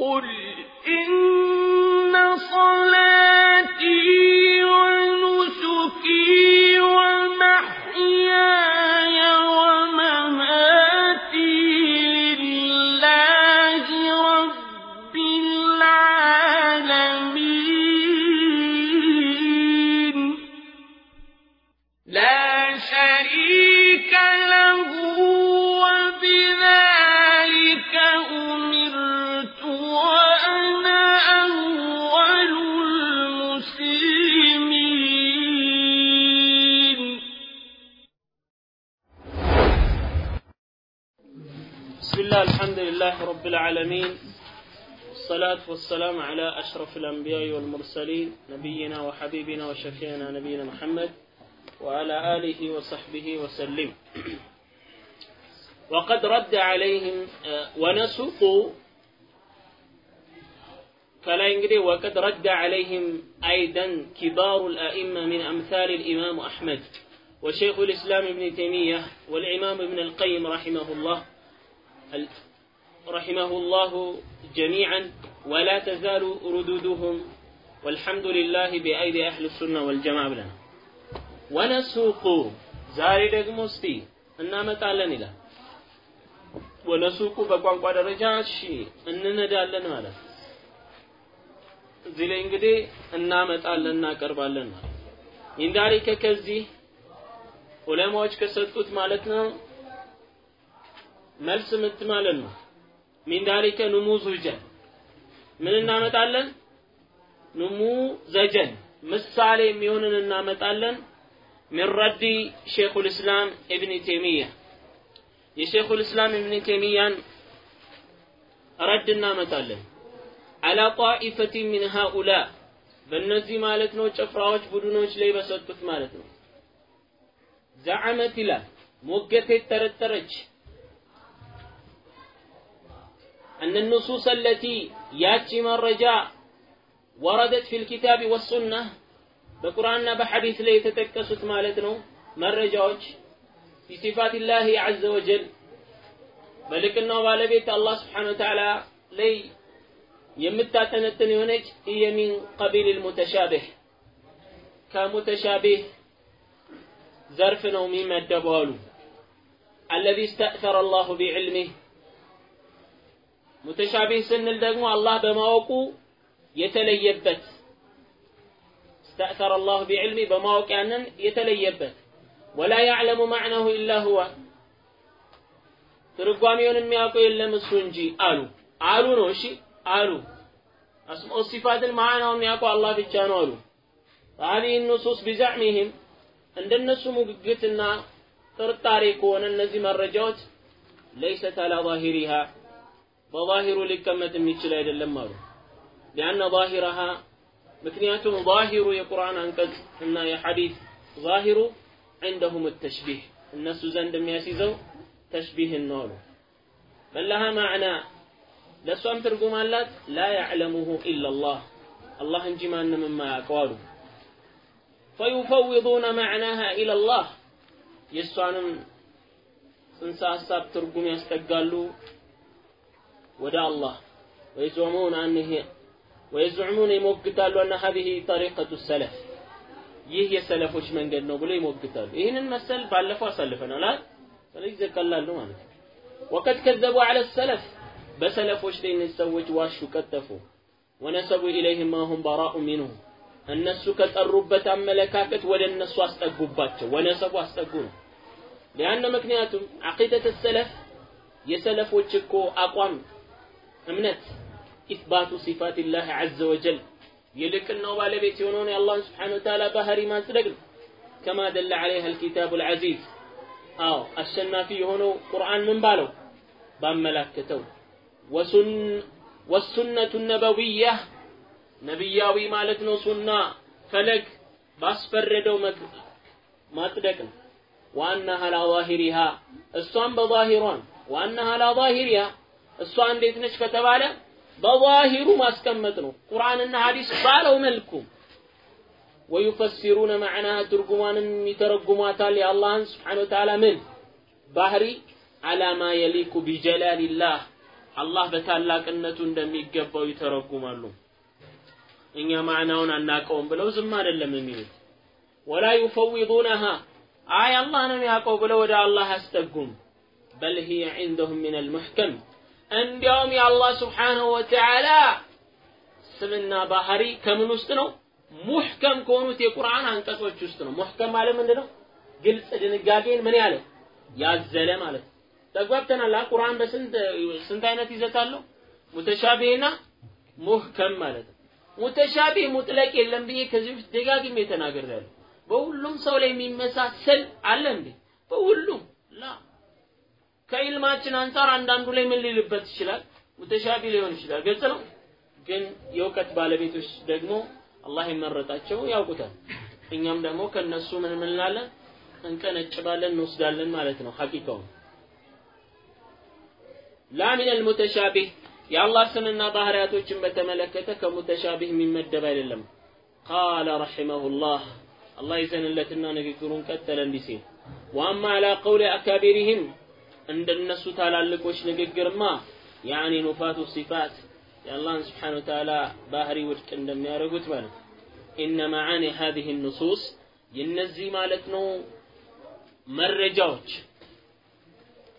قل إن العالمين. والصلاة والسلام على أشرف الأنبياء والمرسلين نبينا وحبيبنا وشفيعنا نبينا محمد وعلى آله وصحبه وسلم. وقد رد عليهم آه، ونسوق فلا ينقدي وقد رد عليهم أيضا كبار الأئمة من أمثال الإمام أحمد وشيخ الإسلام ابن تيمية والإمام ابن القيم رحمه الله. ال- رحمه الله جميعا ولا تزال ردودهم والحمد لله بأيدي أهل السنة والجماعة بلنا ونسوق ዛሬ ደግሞ እስቲ እናመጣለን ይላል ወነሱቁ በቋንቋ ደረጃ እሺ እንነዳለን ማለት ነው። እዚህ ላይ እንግዲህ እናመጣለን እናቀርባለን ማለት ኢንዳሪከ ከዚህ ዑለማዎች ከሰጡት ማለት ነው መልስ ምት ማለት ነው من ذلك نموذجا ምን እናመጣለን? نموذجا። ምሳሌ የሚሆንን እናመጣለን። من رد شيخ الإسلام ابن تيمية። የሼኹል እስላም ኢብን ተይሚያን ረድ እናመጣለን። على طائفة من هؤلاء። በእነዚህ ማለት ነው ጭፍራዎች ቡድኖች ላይ በሰጡት ማለት ነው። ዘዓመት ይላል። ሞገት የተጠረጠረች أن النصوص التي ياتي من الرجاء وردت في الكتاب والسنة بقرآننا بحديث ليت تكست مالتنا مرجعوش في صفات الله عز وجل. بل كنا والبيت الله سبحانه وتعالى لي يمتا تنتنيونج هي من قبيل المتشابه كمتشابه زرفنا ومما الدبال الذي استأثر الله بعلمه ሙተሻቢህ ስንል ደግሞ አላህ በማወቁ የተለየበት استأثر الله بعلمه በማወቅ ያንን የተለየበት ولا يعلم معناه إلا هو ትርጓሜውን የሚያውቀው የለም እሱ እንጂ አሉ አሉ ነው እሺ አሉ አስማኡ ሲፋትን ማዕናውን የሚያውቀው አላህ ብቻ ነው አሉ هذه النصوص بزعمهم እንደነሱ ሙግግትና ጥርጣሬ ከሆነ እነዚህ መረጃዎች ليست على ظاهرها በዛሂሩ ሊቀመጥ የሚችል አይደለም አሉ ሊአነ ዛሂረሃ ምክንያቱም ዛሂሩ የቁርአን አንቀጽ እና የሐዲስ ዛሂሩ عندهم التشبيه እነሱ ዘንድ የሚያስይዘው ተሽቢህን ነው አሉ በላሃ ማዕና ለእሷም ትርጉም አላት ላ ያዕለሙሁ ኢላላህ አላህ እንጂ ማንም የማያውቀው አሉ ፈዩፈውዱነ ማዕናሃ ኢለላህ የእሷንም ጽንሰ ሀሳብ ትርጉም ያስጠጋሉ ወደ አላህ ወይዘሙን አንህ ወይዘሙን ይሞግታሉ አነ ሀዚህ ጠሪቀቱ ሰለፍ። ይህ የሰለፎች መንገድ ነው ብሎ ይሞግታሉ። ይህንን መሰል ባለፈው አሳልፈናል አይደል? ስለዚህ ቀላሉ ማለት ነው። ወቀድ ከዘቡ አለ ሰለፍ። በሰለፎች ላይ እነዚህ ሰዎች ዋሹ ቀጠፉ። ወነሰቡ ኢለይህም ማሁም በራኡ ሚንሁ። እነሱ ከጠሩበት አመለካከት ወደ እነሱ አስጠጉባቸው። ወነሰቡ አስጠጉ ነው። ሊአነ ምክንያቱም አቂደት ሰለፍ የሰለፎች እኮ አቋም እምነት ኢስባቱ ሲፋት ላህ ዐዘ ወጀል። የልቅናው ባለቤት የሆነውን የአላህን ስብሓነ ወተዓላ ባህሪ ማጽደቅ ነው። ከማ ደለ ዐለይሃ አልኪታቡ አልዐዚዝ አዎ አሸናፊ የሆነው ቁርአን ምን ባለው? ባመላከተው። ወሱነቱ ነበዊያ ነቢያዊ ማለት ነው ሱና ፈለግ ባስፈረደው ማጽደቅ ነው። ዋናሃ ላ ዛሂሪሃ እሷም በዛሂሯን ዋናሃ ላ ዛሂሪሃ እሷ እንዴት ነች ከተባለ በዛሂሩ ማስቀመጥ ነው ቁርአንና ሐዲስ ባለው መልኩ ወዩፈሲሩነ ማዕናሃ ትርጉሟንም ይተረጉሟታል የአላህን ስብሓነ ወተዓላ ምን ባህሪ አላ ማ የሊኩ ቢጀላሊላህ አላህ በታላቅነቱ እንደሚገባው ይተረጉማሉ። እኛ ማዕናውን አናቀውም ብለው ዝም አይደለም የሚሉት። ወላ ዩፈዊዱነሃ አይ አላህ ነው የሚያውቀው ብለው ወደ አላህ አያስጠጉም። በል ሂየ ዒንደሁም ሚነል ሙሕከም እንዲያውም የአላህ ስብሓነሁ ወተዓላ ስምና ባህሪ ከምን ውስጥ ነው? ሙሕከም ከሆኑት የቁርአን አንቀጾች ውስጥ ነው። ሙሕከም ማለት ምንድን ነው? ግልጽ ድንጋጌን ምን ያለ ያዘለ ማለት ነው። ተግባብተናል። ቁርአን በስንት ስንት አይነት ይዘት አለው? ሙተሻቢህና ሙህከም ማለት ነው። ሙተሻቢህ ሙጥለቅ የለም ብዬ ከዚህ በፊት ደጋግሜ ተናግሬያለሁ። በሁሉም ሰው ላይ የሚመሳሰል አለ እንዴ? በሁሉም ላ ከኢልማችን አንጻር አንዳንዱ ላይ ምን ሊልበት ይችላል? ሙተሻቢ ሊሆን ይችላል። ግልጽ ነው። ግን የእውቀት ባለቤቶች ደግሞ አላህ የመረጣቸው ያውቁታል። እኛም ደግሞ ከነሱ ምን ምን? እንቀነጭባለን፣ እንወስዳለን ማለት ነው ሐቂቃውን ላ ሚነል ሙተሻቢህ የአላህ ስምና ባህሪያቶችን በተመለከተ ከሙተሻቢህ የሚመደብ አይደለም። ቃለ ረሒመሁላህ አላህ ይዘንለትና ንግግሩን ቀጠለ እንዲህ ሲል ወአማ አላ ቀውሊ አካቢሪህም እንደነሱ ታላልቆች ንግግርማ ያኒ ኑፋቱ ሲፋት የአላህን ስብሓነ ወተዓላ ባህሪ ውድቅ እንደሚያደርጉት ማለት ኢነ መዓኒ ሀዚህ ንሱስ የነዚህ ማለት ነው መረጃዎች።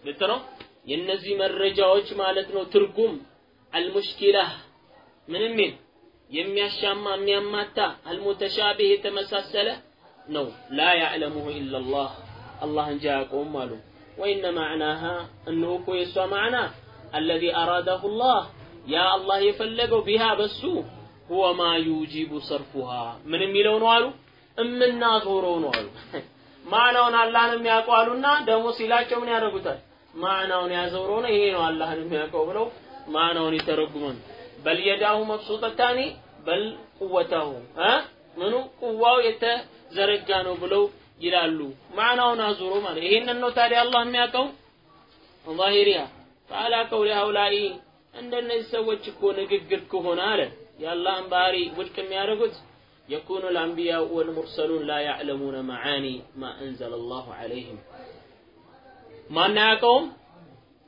ልት ነው? የነዚህ መረጃዎች ማለት ነው ትርጉም አልሙሽኪላ ምንም የሚያሻማ የሚያማታ አልሙተሻቢህ የተመሳሰለ ነው። ላ ያዕለሙሁ ኢላላህ አላህ እንጂ አያውቀውም አሉ ወኢነ ማዕናሃ እነሆ እኮ የእሷ ማዕና አለዚ አራዳሁ ላህ ያ አላህ የፈለገው ቢሃ በሱ ሁወ ማ ዩጂቡ ሰርፉሃ ምን የሚለው ነው አሉ እምናዞረው ነው አሉ ማዕናውን አላህን የሚያውቀው አሉና ደግሞ ሲላቸው ምን ያደርጉታል ማዕናውን ያዘውሮ ነው ይሄ ነው አላህን የሚያውቀው ብለው ማዕናውን ይተረጉማል በል የዳሁ መብሱጠታኒ በል ቁወታሁ ምኑ ቁዋው የተዘረጋ ነው ብለው ይላሉ። ማዕናውን አዙሮ ማለት ይሄንን ነው ታዲያ አላህ የሚያውቀው? ዛሂሪያ ፋላከው ሊአውላኢ እንደነዚህ ሰዎች እኮ ንግግር ከሆነ አለ። የአላህን ባህሪ ውድቅ የሚያደርጉት የኩኑ ልአንቢያ ወልሙርሰሉን ላ ያዕለሙነ መዓኒ ማ አንዘለ አላሁ ዐለይህም። ማን አያውቀውም?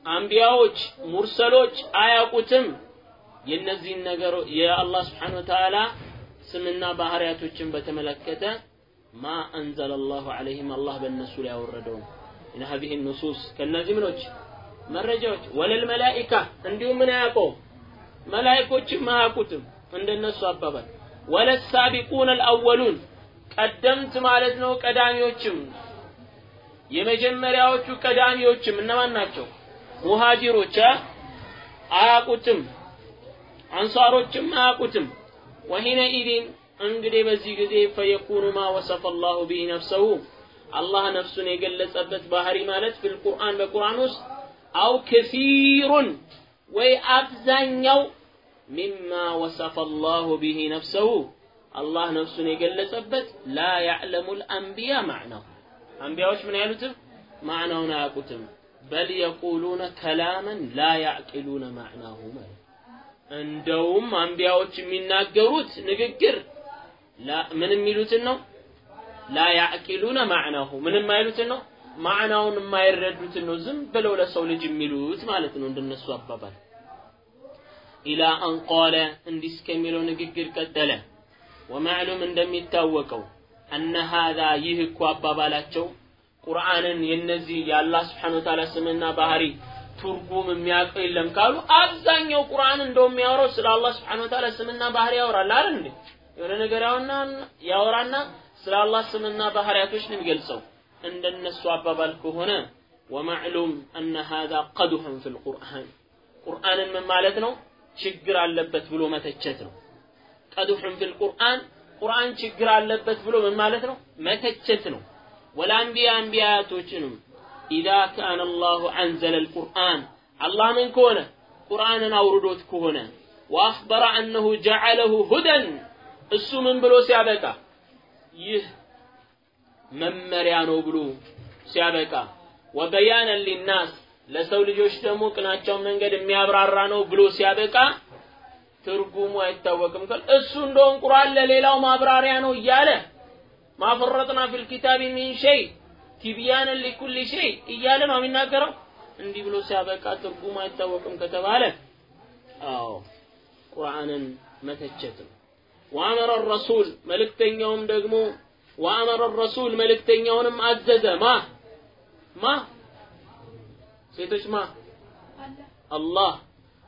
አንቢያዎች ሙርሰሎች አያውቁትም። የእነዚህን ነገሮ የአላህ ስብሓን ወተዓላ ስምና ባህሪያቶችን በተመለከተ ማ አንዘለ ላሁ ዐለይህም አላህ በእነሱ ላይ ያወረደው? ምን ሀዚህ ንሱስ ከእነዚህ ምኖች መረጃዎች ወለል መላኢካ እንዲሁም ምን አያውቀውም? መላኢኮችም አያውቁትም እንደነሱ አባባል። ወለሳቢቁን አልአወሉን ቀደምት ማለት ነው ቀዳሚዎችም። የመጀመሪያዎቹ ቀዳሚዎችም እነማን ናቸው? ሙሃጂሮች አያውቁትም፣ አንሳሮችም አያውቁትም። ወሂነ ኢዲን እንግዲህ በዚህ ጊዜ ፈየኩኑ ማ ወሰፈ አላሁ ቢሂ ነፍሰሁ። አላህ ነፍሱን የገለጸበት ባህሪ ማለት ፊል ቁርአን በቁርአን ውስጥ አው ከሲሩን ወይ አብዛኛው ሚማ ወሰፈ አላሁ ቢሂ ነፍሰሁ። አላህ ነፍሱን የገለጸበት ላ ያዕለሙ ልአንቢያ ማዕናው። አንቢያዎች ምን ያሉትም? ማዕናውን አያውቁትም። በል የቁሉነ ከላመን ላ ያዕቂሉነ ማዕናሁ ማለት እንደውም አንቢያዎች የሚናገሩት ንግግር ምን የሚሉትን ነው? ላ ያዕቂሉነ ማዕናሁ። ምንም አይሉትን ነው? ማዕናውን የማይረዱትን ነው። ዝም ብለው ለሰው ልጅ የሚሉት ማለት ነው እንደነሱ አባባል። ኢላ አን ቃለ እንዲህ እስከሚለው ንግግር ቀጠለ። ወማዕሉም እንደሚታወቀው አነ ሃዛ ይህ እኮ አባባላቸው ቁርአንን የነዚህ የአላህ ስብሓን ወተዓላ ስምና ባህሪ ትርጉም የሚያውቀው የለም ካሉ አብዛኛው ቁርአን እንደው የሚያወራው ስለ አላህ ስብሓን ወተዓላ ስምና ባህሪ ያወራል አይደል እንዴ የሆነ ነገር ያወራና ስለ አላህ ስምና ባህሪያቶች ነው የሚገልጸው። እንደነሱ አባባል ከሆነ ወማዕሉም አነ ሃዛ ቀዱሐን ፊ ልቁርአን ቁርአንን ምን ማለት ነው? ችግር አለበት ብሎ መተቸት ነው። ቀዱሑን ፊል ቁርአን ቁርአን ችግር አለበት ብሎ ምን ማለት ነው? መተቸት ነው። ወለአንቢያ አንቢያቶችንም ኢዛ ካነ አላሁ አንዘለ ልቁርአን አላህ ምን ከሆነ? ቁርአንን አውርዶት ከሆነ። ወአኽበረ አነሁ ጀዐለሁ ሁደን እሱ ምን ብሎ ሲያበቃ? ይህ መመሪያ ነው ብሎ ሲያበቃ። ወበያነን ሊናስ ለሰው ልጆች ደግሞ ቅናቸውን መንገድ የሚያብራራ ነው ብሎ ሲያበቃ ትርጉሙ አይታወቅም። ካል እሱ እንደውም ቁርአን ለሌላው ማብራሪያ ነው እያለ ማፈረጥና ፊል ኪታቢ ሚን ሸይ ቲቢያንን ሊኩል ሸይ እያለ ነው የሚናገረው። እንዲህ ብሎ ሲያበቃ ትርጉሙ አይታወቅም ከተባለ አዎ ቁርአንን መተቸትም ወአመረ ረሱል መልእክተኛውም ደግሞ ወአመረ ረሱል መልእክተኛውንም አዘዘ ማ ማ ሴቶች ማ አላህ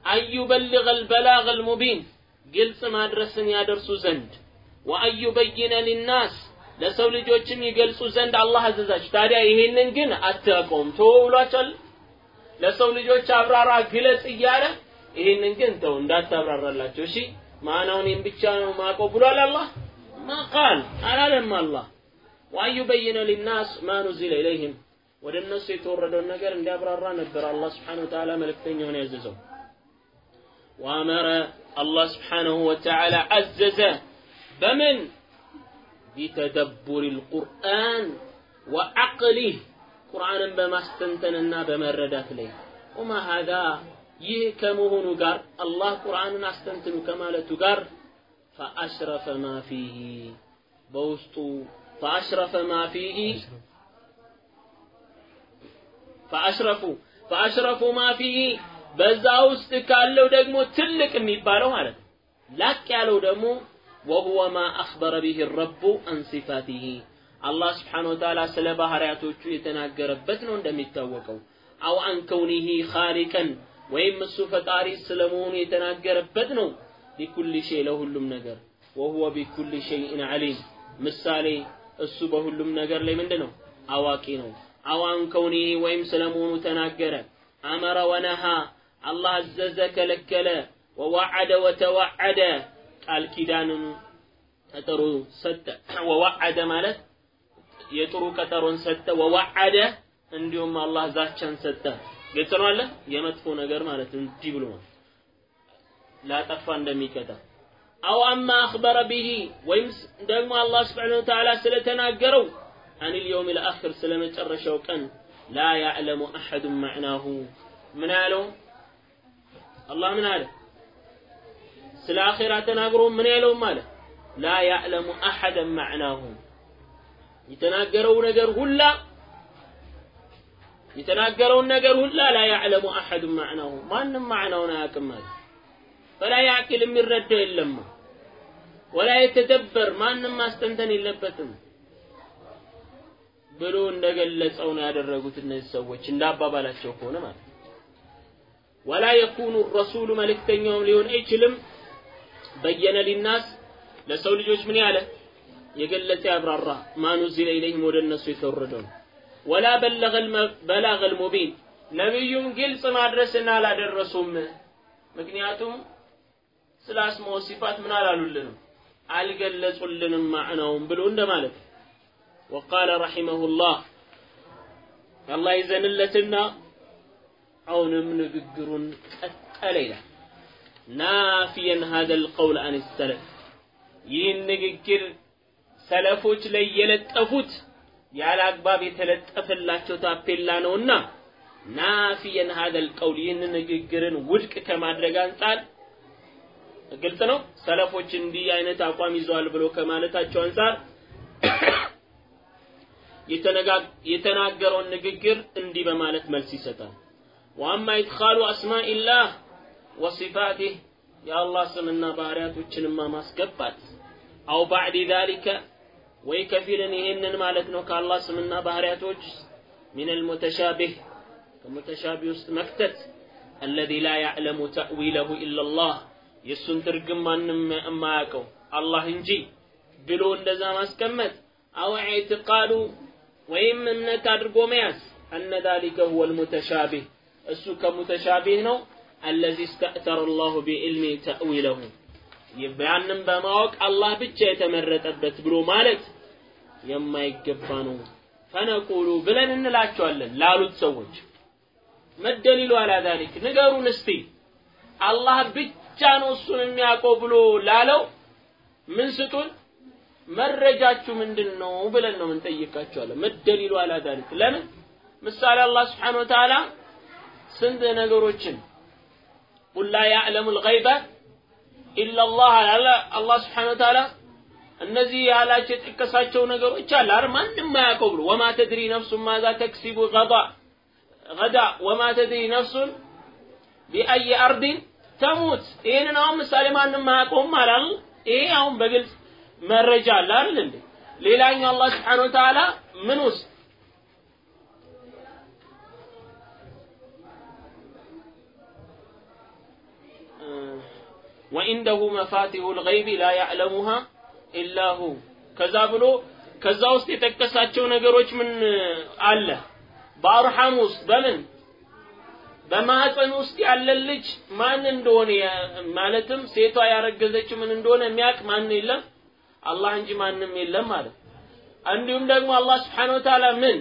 አዩበልገ አልበላግ አልሙቢን ግልጽ ማድረስን ያደርሱ ዘንድ ወአዩበይነ ሊናስ ለሰው ልጆችም ይገልጹ ዘንድ አላህ አዘዛቸው። ታዲያ ይሄንን ግን አታውቀውም ብሏቸዋል። ለሰው ልጆች አብራራ ግለጽ እያለ ይሄንን ግን ተው እንዳታብራራላቸው። እሺ ማናውን ይህን ብቻ ነው ማውቀው ብሏል አላህ ማ ቃል አላለም አላህ ወአዩበይነ ሊናስ ማ ኑዚለ ኢለይህም ወደ እነሱ የተወረደውን ነገር እንዲያብራራ ነበር አላህ ስብሓነሁ ወተዓላ መልእክተኛውን ያዘዘው። ወአመረ አላህ ስብሓነሁ ወተዓላ አዘዘ በምን ቢተደቡር ልቁርአን ወዐቅሊህ ቁርአንን በማስተንተንና በመረዳት ላይ ወማ ሀዛ ይህ ከመሆኑ ጋር አላህ ቁርአንን አስተንትኑ ከማለቱ ጋር ፈአሽረፈ ማ ፊህ በውስጡ ፈአሽረፈ ማ ፊህ ፈአሽረፉ ፈአሽረፉ ማ ፊህ በዛ ውስጥ ካለው ደግሞ ትልቅ የሚባለው ማለት ነው። ላቅ ያለው ደግሞ ወሁወ ማ አኽበረ ቢህ ረቡ አን ሲፋቲሂ። አላህ ስብሓነ ወተዓላ ስለ ባህሪያቶቹ የተናገረበት ነው እንደሚታወቀው። አው አን ከውኒሂ ኻሊቀን ወይም እሱ ፈጣሪ ስለመሆኑ የተናገረበት ነው። ሊኩል ሸይ ለሁሉም ነገር ወሁወ ቢኩል ሸይእን ዓሊም። ምሳሌ እሱ በሁሉም ነገር ላይ ምንድን ነው አዋቂ ነው። አዋን ከውኒ ወይም ስለመሆኑ ተናገረ። አመረ ወነሃ አላህ አዘዘ ከለከለ። ወዋዓደ ወተዋዓደ ቃል ኪዳንን ቀጠሮ ሰጠ። ወዋዓደ ማለት የጥሩ ቀጠሮን ሰጠ። ወዋዓደ እንዲሁም አላህ ዛቻን ሰጠ ግልጽ ነው አለ? የመጥፎ ነገር ማለት እንዲህ ብሎ ላጠፋ እንደሚቀጣ። አው አማ አኽበረ ቢሂ ወይም ደግሞ አላህ ስብሓነሁ ወተዓላ ስለተናገረው አን ልየውም ልአኽር ስለ መጨረሻው ቀን ላ ያዕለሙ አሐዱን ማዕናሁ። ምን ያለው አላህ ምን አለ? ስለ አኼራ ተናግሮ ምን ያለውም አለ። ላ ያዕለሙ አሐደን ማዕናሁ። የተናገረው ነገር ሁላ የተናገረውን ነገር ሁላ ላ ያዕለሙ አሐዱን ማዕናሁ ማንም ማዕናውን አያውቅም አለ። ፈላ ያዕቅል የሚረዳው የለማ ወላ የተደበር ማንም ማስተንተን የለበትም ብሎ እንደገለጸው ነው ያደረጉት እነዚህ ሰዎች እንደ አባባላቸው ከሆነ ማለት ወላ የኩኑ ረሱሉ መልእክተኛውም ሊሆን አይችልም። በየነ ሊናስ ለሰው ልጆች ምን ያለ? የገለጸ ያብራራ ማኑዚለ ኢለይህም ወደ እነሱ የተወረደው ወላ በላገ ልሙቢን ነቢዩም ግልጽ ማድረስን አላደረሱም። ምክንያቱም ስለ አስማው ሲፋት ምን አላሉልንም? አልገለጹልንም ማዕናውም ብሎ እንደማለት። ወቃለ ረሒመሁላህ አላህ ይዘንለትና አሁንም ንግግሩን ቀጠለ ይላል። ናፊየን ሀዘ ልቀውል አን ሰለፍ ይህን ንግግር ሰለፎች ላይ የለጠፉት ያለ አግባብ የተለጠፈላቸው ታፔላ ነውና ናፊየን ሀዘ ልቀውል ይህን ንግግርን ውድቅ ከማድረግ አንጻር ግልጽ ነው። ሰለፎች እንዲህ አይነት አቋም ይዘዋል ብሎ ከማለታቸው አንጻር የተናገረውን ንግግር እንዲህ በማለት መልስ ይሰጣል። ወአማ ኢድኻሉ አስማኢላህ ወሲፋቲህ የአላህ ስምና ባህሪያቶችንማ ማስገባት። አው ባዕድ ዛሊከ ወይ ከፊልን ይህንን ማለት ነው ከአላህ ስምና ባህሪያቶች ሚን አልሙተሻቢህ ከሙተሻቢህ ውስጥ መክተት አለዚ ላ ያዕለሙ ተእዊለሁ ኢላላህ የእሱን ትርግም ማንም የማያውቀው አላህ እንጂ ብሎ እንደዛ ማስቀመጥ አው ኢዕትቃዱ ወይም እምነት አድርጎ መያዝ አነ ዛሊከ ሁወ ልሙተሻቢህ እሱ ከሙተሻቢህ ነው አለዚ እስተእተረ አላሁ ቢዕልሚ ተእዊለሁ ያንም በማወቅ አላህ ብቻ የተመረጠበት ብሎ ማለት የማይገባ ነው። ፈነቁሉ ብለን እንላቸዋለን ላሉት ሰዎች። መደሊሉ አላ ዛሊክ ንገሩን እስቲ። አላህ ብቻ ነው እሱን የሚያውቀው ብሎ ላለው ምን ስጡን? መረጃችሁ ምንድን ነው ብለን ነው ምንጠይቃቸዋለን መደሊሉ አላ ዛሊክ ለምን? ምሳሌ አላህ ስብሓን ወተዓላ ስንት ነገሮችን ቁል ላ ያዕለሙ ልገይበ ኢላላህ አለ። አላህ ስብሓን ወተዓላ እነዚህ ያላቸው የጠቀሳቸው ነገሮች አለ አይደል ማንም ማያውቀው ብሎ ወማ ተድሪ ነፍሱን ማዛ ተክሲቡ ገዳ ገዳ ወማ ተድሪ ነፍሱን ቢአይ አርዲን ተሙት። ይህንን አሁን ምሳሌ ማንም አያውቀውም አላል። ይሄ አሁን በግልጽ መረጃ አለ አይደል እንዴ? ሌላኛው አላህ ስብሐነ ወተዓላ ምን ውስጥ ወኢንደሁ መፋቲሁል ገይቢ ላ ያዕለሙሃ ኢላ ሁ ከዛ ብሎ ከዛ ውስጥ የጠቀሳቸው ነገሮች ምን አለ? በአርሐም ውስጥ በምን በማህፀን ውስጥ ያለ ልጅ ማን እንደሆነ ማለትም ሴቷ ያረገዘችው ምን እንደሆነ የሚያውቅ ማን የለም? አላህ እንጂ ማንም የለም ማለት። እንዲሁም ደግሞ አላህ Subhanahu Ta'ala ምን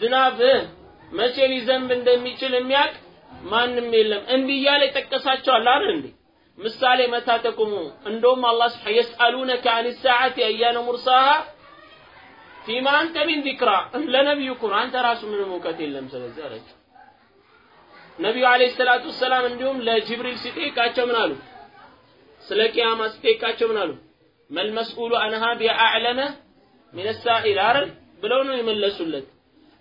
ዝናብ መቼ ሊዘንብ እንደሚችል የሚያውቅ ማንም የለም። እንዲህ እያለ የጠቀሳቸዋል አይደል እንዴ? ምሳሌ መታተቁሙ እንደውም አላህ ስብሐ የስአሉነከ አን ሰዓቲ አያነ ሙርሳሃ ፊማ አንተ ሚን ዚክራ ለነቢዩ ኩን አንተ ራሱ ምንም እውቀት የለም ስለዚህ አለች። ነቢዩ አለይሂ ሰላቱ ወሰላም እንዲሁም ለጅብሪል ሲጠይቃቸው ምን አሉ? ስለ ቂያማ ሲጠይቃቸው ምን አሉ? መል መስኡሉ አንሃ ቢአዕለመ ሚን ሳኢል አይደል ብለው ነው የመለሱለት።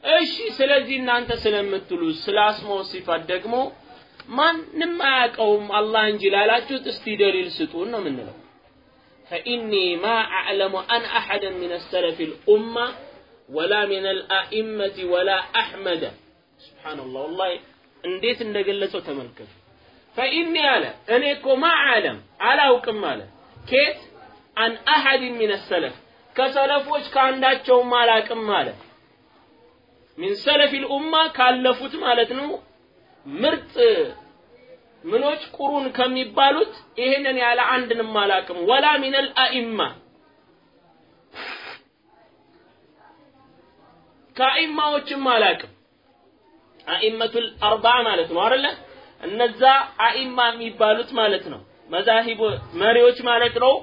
እሺ ስለዚህ እናንተ ስለምትሉ ስለ አስማው ሲፋት ደግሞ ማንም አያውቀውም አላህ እንጂ ላላችሁት እስቲ ደሊል ስጡን ነው የምንለው። ፈኢኒ ማ አዕለሙ አን አሐደን ሚነ ሰለፊ ልኡማ ወላ ሚነ ልአኢመቲ ወላ አሕመደ ስብሓንላህ ወላሂ እንዴት እንደገለጸው ተመልከቱ። ፈኢኒ አለ እኔ እኮ ማ አለም አላውቅም አለ ኬት አን አሐድን ሚነ ሰለፍ ከሰለፎች ከአንዳቸውም አላቅም አለ። ሚን ሰለፊ ልኡማ ካለፉት ማለት ነው ምርጥ ምኖች ቁሩን ከሚባሉት ይሄንን ያለ አንድንም አላቅም። ወላ ሚነል አኢማ ከአኢማዎችም አላቅም። አኢመቱል አርባ ማለት ነው አይደለ? እነዛ አኢማ የሚባሉት ማለት ነው። መዛሂብ መሪዎች ማለት ነው።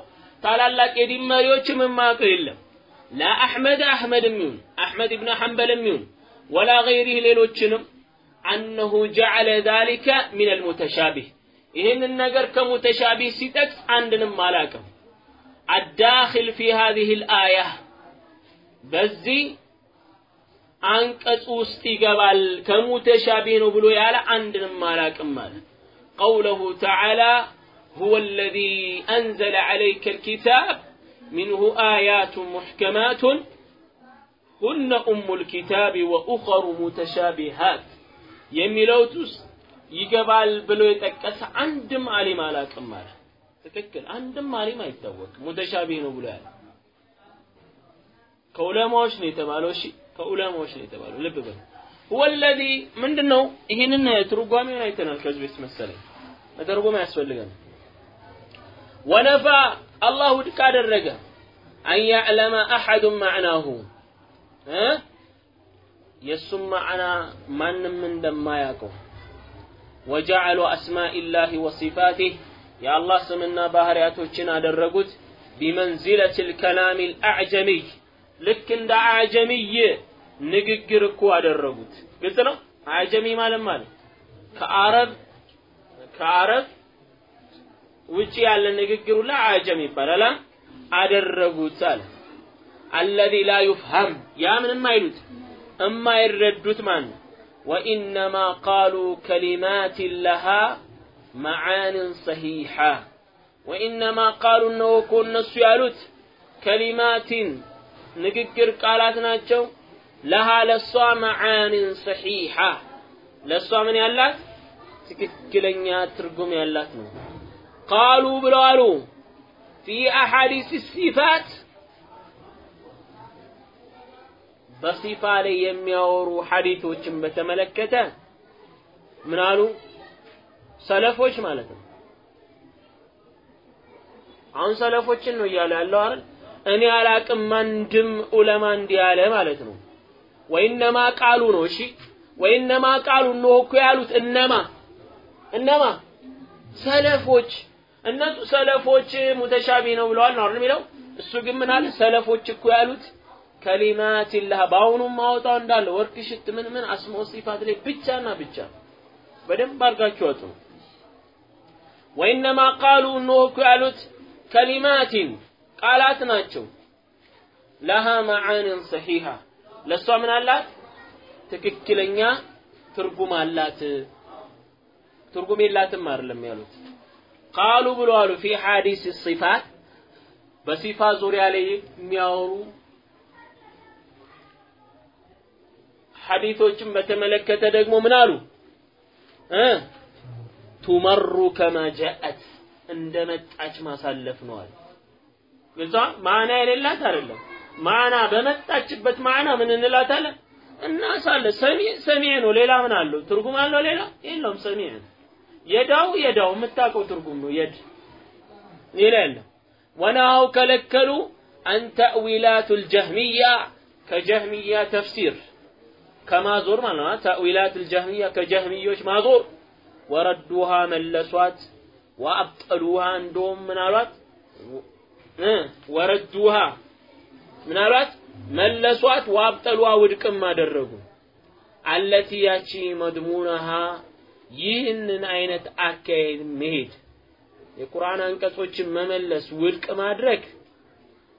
ታላላቅ የዲን መሪዎችም የማያውቀው የለም። ላ አሕመድ አሕመድም ይሁን አሕመድ ብን ሐንበልም ይሁን ወላ ገይሪህ ሌሎችንም أنه جعل ذلك من المتشابه إهن النجر كمتشابه ستكس عندنا مالاكم الداخل في هذه الآية بزي አንቀጽ ውስጥ ይገባል ከሙተሻቢህ ነው ብሎ ያለ አንድንም አላቅም ማለት ቀውለሁ ተዓላ هو الذي أنزل عليك الكتاب منه آيات محكمات هن أم الكتاب وأخر متشابهات የሚለውት ውስጥ ይገባል ብሎ የጠቀሰ አንድም አሊም አላቅም አለ። ትክክል፣ አንድም አሊም አይታወቅም ሙተሻቢህ ነው ብሎ ያለ ከዑለማዎች ነው የተባለው። እሺ ከዑለማዎች ነው የተባለው። ልብ በል هو الذي ምንድነው? ይህንን ትርጓሜውን አይተናል ከዚህ በፊት መሰለኝ። መተርጎም አያስፈልገንም። ወነፋ አላህ ውድቅ አደረገ አን ያዕለመ አሐዱን ማዕናሁ እ የእሱም ማዕና ማንም እንደማያውቀው። ወጀዐሉ አስማኢላሂ ወሲፋቲህ የአላህ ስምና ባህሪያቶችን አደረጉት። ቢመንዚለት ልከላም ልአዕጀሚይ ልክ እንደ አዕጀሚይ ንግግር እኮ አደረጉት። ግልጽ ነው? አዕጀሚ ማለት ማለት ከአረብ ከአረብ ውጭ ያለ ንግግር ሁላ ይባላል። አደረጉት አለ። አለዚ ላ ዩፍሃም ያ ምንም አይሉት የማይረዱት ማን? ነው ወኢነማ ቃሉ ከሊማትን ለሃ መዓንን ሰሒሓ ወኢነማ ቃሉ እነሆ እኮ እነሱ ያሉት ከሊማትን ንግግር ቃላት ናቸው። ለሃ ለሷ መዓንን ሰሒሓ ለሷ ምን ያላት? ትክክለኛ ትርጉም ያላት ነው። ቃሉ ብለው አሉ። ፊ አሐዲስ ሲፋት በሲፋ ላይ የሚያወሩ ሐዲቶችን በተመለከተ ምን አሉ? ሰለፎች ማለት ነው። አሁን ሰለፎችን ነው እያለ ያለው አይደል? እኔ አላቅም አንድም ዑለማ እንዲህ ማለት ነው። ወይነማ ቃሉ ነው። እሺ ወይነማ ቃሉ ነው እኮ ያሉት እነማ እነማ ሰለፎች እነሱ ሰለፎች ሙተሻቢ ነው ብለዋል ነው አይደል የሚለው እሱ ግን ምን አለ ሰለፎች እኮ ያሉት ከሊማት ላህ በአሁኑ ማወጣው እንዳለ ወርቅ ሽት ምን ምን አስማው ሲፋት ላይ ብቻና ብቻ በደንብ አድርጋችሁ ወጡ ወይነማ ቃሉ እነሆ እኮ ያሉት ከሊማቲን ቃላት ናቸው። ለሃ መዓንን ሰሒሃ ለእሷ ምን አላት? ትክክለኛ ትርጉም አላት። ትርጉም የላትም አይደለም ያሉት። ቃሉ ብሎ አሉ። ፊ ሐዲስ ሲፋት በሲፋ ዙሪያ ላይ የሚያወሩ ሐዲቶችን በተመለከተ ደግሞ ምን አሉ? ቱመሩ ከማ ጃአት እንደመጣች ማሳለፍ ነው አለ ማዕና የሌላት አይደለም። ማዕና በመጣችበት ማዕና ምን እንላታለን? እናሳለ። ሰሚ ሰሚ ነው። ሌላ ምን አለው? ትርጉም አለው ሌላ? የለውም። ሰሚ ነው። የዳው የዳው። የምታውቀው ትርጉም ነው። የድ ሌላ የለም። ወናው ከለከሉ አን ተእዊላቱ ልጀህሚያ ከጀህሚያ ተፍሲር ከማዞር ማለት ነው? ተእዊላት ልጀህሚያ ከጀህሚዮች ማዞር ወረዱሃ መለሷት ወአብጠሉሃ እንደውም ምን አሏት? ወረዱሃ ምን መለሷት ወአብጠሉሃ ውድቅም አደረጉ። አለቲ ያቺ መድሙነሃ ይህንን አይነት አካሄድ መሄድ የቁርአን አንቀጾችን መመለስ ውድቅ ማድረግ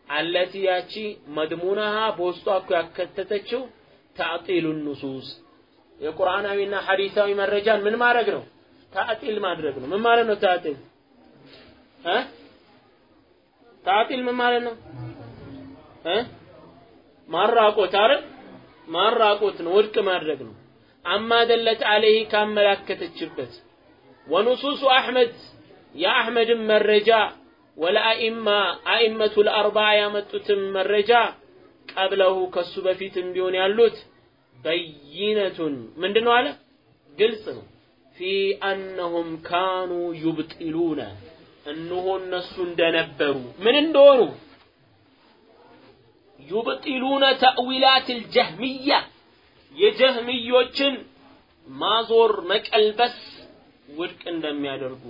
አለቲ ያቺ መድሙነሃ በውስጧ እኮ ያከተተችው ታዕጢሉ ኑሱስ የቁርአናዊና ሐዲሳዊ መረጃን ምን ማድረግ ነው? ታዕጢል ማድረግ ነው። ምን ማለት ነው ታዕጢል? እ ታዕጢል ምን ማለት ነው? እ ማራቆት አይደል? ማራቆት ነው፣ ውድቅ ማድረግ ነው። አማ ደለት አለይህ ካመላከተችበት ወኑሱሱ አሕመድ የአሕመድን መረጃ ወለአኢማ አኢመቱል አርባዓ ያመጡትን መረጃ ቀብለሁ ከሱ በፊትም ቢሆን ያሉት በይነቱን ምንድን ነው አለ? ግልጽ ነው። ፊ አነሁም ካኑ ዩብጢሉነ እነሆ እነሱ እንደነበሩ ምን እንደሆኑ? ዩብጢሉነ ተእዊላት ልጀህሚያ የጀህሚዮችን ማዞር መቀልበስ ውድቅ እንደሚያደርጉ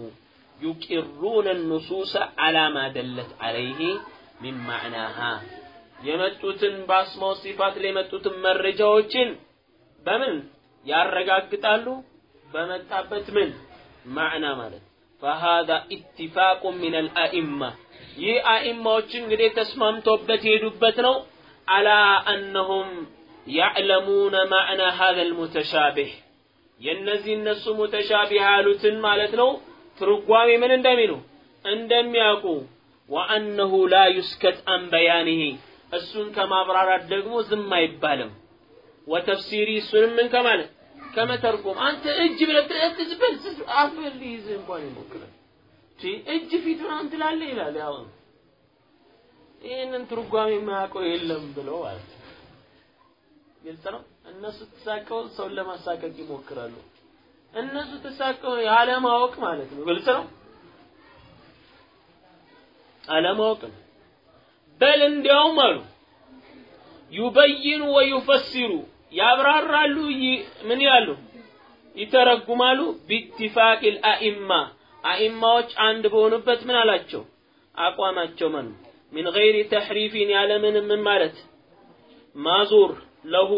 ዩቂሩነ ኑሱሰ አላ ማ ደለት አለይህ ሚን ማዕናሃ የመጡትን በአስማው ሲፋት ላይ የመጡትን መረጃዎችን በምን ያረጋግጣሉ? በመጣበት ምን ማዕና ማለት فهذا اتفاق من الأئمة ይህ አኢማዎች እንግዲህ ተስማምተውበት የሄዱበት ነው አላ አነሁም ያዕለሙነ ማዕና هذا المتشابه የእነዚህ እነሱ ሙተሻቢህ ያሉትን ማለት ነው ትርጓሜ ምን እንደሚሉ እንደሚያውቁ ወአነሁ ላ ዩስከት አን በያኒሂ እሱን ከማብራራት ደግሞ ዝም አይባልም። وتفسيره እሱንም ምን ከማለት? ከመተርጎም። አንተ እጅ ብለህ ትዝበል አፍህ ሊይዝ እንኳን ይሞክራል። እጅ ፊት ምናምን ትላለህ ይላል። ያው ይህንን ትርጓሜ የማያውቀው የለም ብለው ማለት ግልጽ ነው? እነሱ ተሳቀው ሰውን ለማሳቀቅ ይሞክራሉ። እነሱ ተሳቀው ያለማወቅ ማለት ነው። ግልጽ ነው? አለማወቅ ነው በል እንዲያውም አሉ። ዩበይኑ ወዩፈሲሩ ያብራራሉ። ምን ያሉ? ይተረጉማሉ። ቢትፋቅ ልአኢማ አኢማዎች አንድ በሆኑበት ምን አላቸው? አቋማቸው ማን ሚን ገይሪ ተሕሪፊን ያለምንም ምን ማለት? ማዞር ለሁ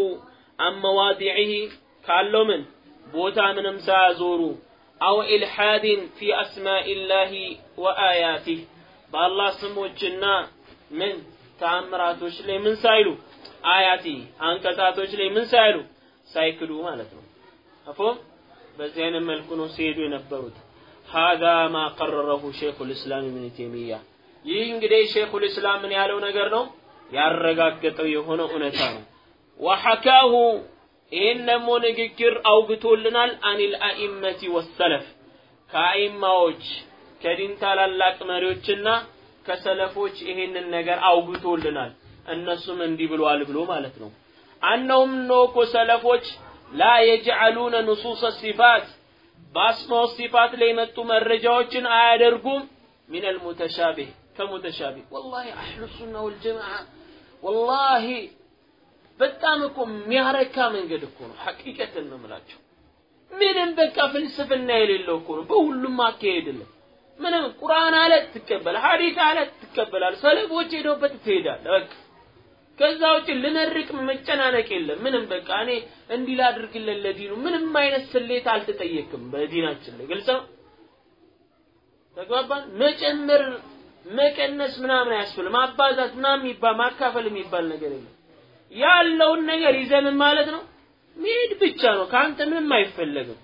አመዋዲዒህ ካለው ምን? ቦታ ምንም ሳያዞሩ። አው ኢልሓድን ፊ አስማኢላሂ ወአያቲህ በአላህ ስሞችና ምን ተአምራቶች ላይ ምን ሳይሉ አያቲ አንቀጻቶች ላይ ምን ሳይሉ ሳይክዱ ማለት ነው። አፎ በዚህ አይነት መልኩ ነው ሲሄዱ የነበሩት። ሀዛ ማ ቀረረሁ ሼኹል እስላም ኢብኑ ተይሚያ። ይህ እንግዲህ ሼኹል እስላም ምን ያለው ነገር ነው ያረጋገጠው የሆነ እውነታ ነው። ወሐካሁ ይህን ደግሞ ንግግር አውግቶልናል። አኒል አኢመቲ ወሰለፍ ከአይማዎች ከዲን ታላላቅ መሪዎችና ከሰለፎች ይሄንን ነገር አውግቶልናል። እነሱም እንዲህ ብሏል ብሎ ማለት ነው። አነውም ኖኮ ሰለፎች ላ የጅዓሉነ ንሱሰ ሲፋት በአስማው ሲፋት ላይ የመጡ መረጃዎችን አያደርጉም። ሚን አልሙተሻቢህ ከሙተሻቢህ። ወላሂ አህሉ ሱና ወልጀማዓ ወላሂ በጣም እኮ የሚያረካ መንገድ እኮ ነው። ሐቂቀትን ነው የምላቸው። ምንም በቃ ፍልስፍና የሌለው እኮ ነው። በሁሉም አካሄድልን ምንም ቁርአን አለ ትቀበል ሐዲስ አለ ትቀበላል ሰለፎች ሄደውበት ትሄዳል በቃ ከዛ ውጭ ልመርቅ መጨናነቅ የለም። ምንም በቃ እኔ እንዲህ ላድርግለን ለዲኑ ምንም አይነት ስሌት አልተጠየቅም በዲናችን ላይ። ግልጽ ነው? ተግባባን? መጨመር መቀነስ ምናምን አያስፈልም ማባዛት ምናምን የሚባል ማካፈል የሚባል ነገር የለም። ያለውን ነገር ይዘን ማለት ነው? መሄድ ብቻ ነው። ከአንተ ምንም አይፈለግም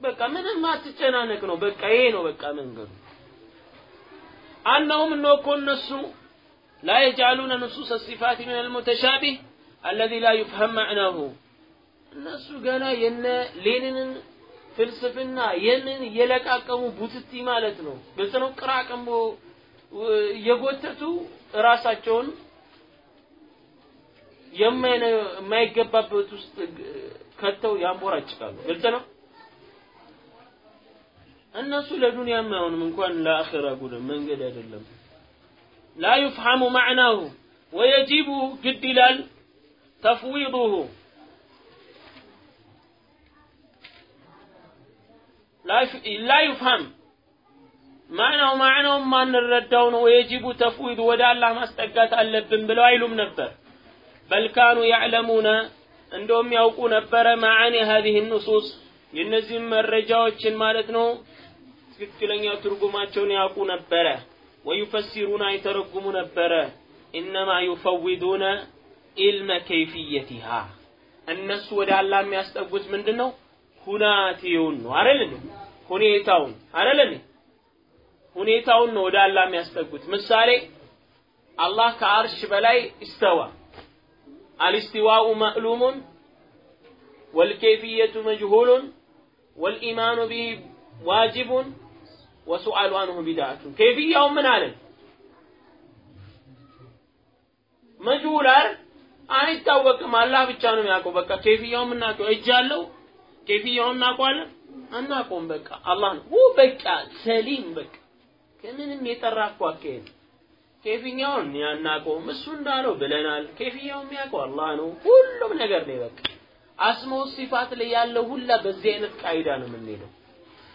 በቃ ምንም አትጨናነቅ ነው። በቃ ይሄ ነው በቃ መንገዱ። አነሁም እነሆ እኮ እነሱ ላ የጃሉነ ንሱስ ሲፋት ምን አልሙተሻቢህ አለዚ ላ ዩፍሀም ማዕናሁ እነሱ ገና የነ ሌኒንን ፍልስፍና የንን እየለቃቀሙ ቡትቲ ማለት ነው። ግልጽ ነው። ቅራቅንቦ እየጎተቱ ራሳቸውን የማይገባበት ውስጥ ከተው ያንቦራጭቃሉ። ግልጽ ነው። እነሱ ለዱንያም አይሆንም እንኳን ለአኺራ ጉዳይ መንገድ አይደለም። ላ ዩፍሐሙ ማዕናሁ ወየጂቡ ግድ ይላል ተፍዊዱሁ ላ ዩፍሐም ማዕናው ማዕናው ማንረዳው ነው። ወየጂቡ ተፍዊዱ ወደ አላህ ማስጠጋት አለብን ብለው አይሉም ነበር። በል ካኑ ያዕለሙነ እንደውም ያውቁ ነበረ ማዓኒ ሀዚህ ንሱስ የእነዚህም መረጃዎችን ማለት ነው ትክክለኛ ትርጉማቸውን ያውቁ ነበረ። ወዩፈሲሩና ይተረጉሙ ነበረ። ኢነማ ዩፈውዱነ ኢልመ ከይፍየቲሃ እነሱ ወደ አላህ የሚያስጠጉት ምንድን ነው? ሁናቴውን ነው አይደል ሁኔታውን አይደል ሁኔታውን ነው ወደ አላህ የሚያስጠጉት። ምሳሌ አላህ ከአርሽ በላይ እስተዋ። አልስቲዋኡ መዕሉሙን ወልኬፍየቱ መጅሁሉን ወልኢማኑ ቢሂ ዋጅቡን ወሱአሉ አንሁ ቢድዓቱን። ከይፍያው ምን አለን መጅሁል አይታወቅም። አላህ ብቻ ነው የሚያውቀው። በቃ ከይፍያው የምናውቀው እጅ አለው። ከይፍያው እናውቀዋለን? አናውቀውም። በቃ አላህ ነው። ው በቃ ሰሊም በቃ። ከምንም የጠራ እኮ አካሄድ ኬፍኛውን ያናቀውም እሱ እንዳለው ብለናል። ኬፍኛው የሚያውቀው አላህ ነው። ሁሉም ነገር ነው በቃ። አስማው ሲፋት ላይ ያለው ሁላ በዚህ አይነት ቃይዳ ነው የምንሄደው።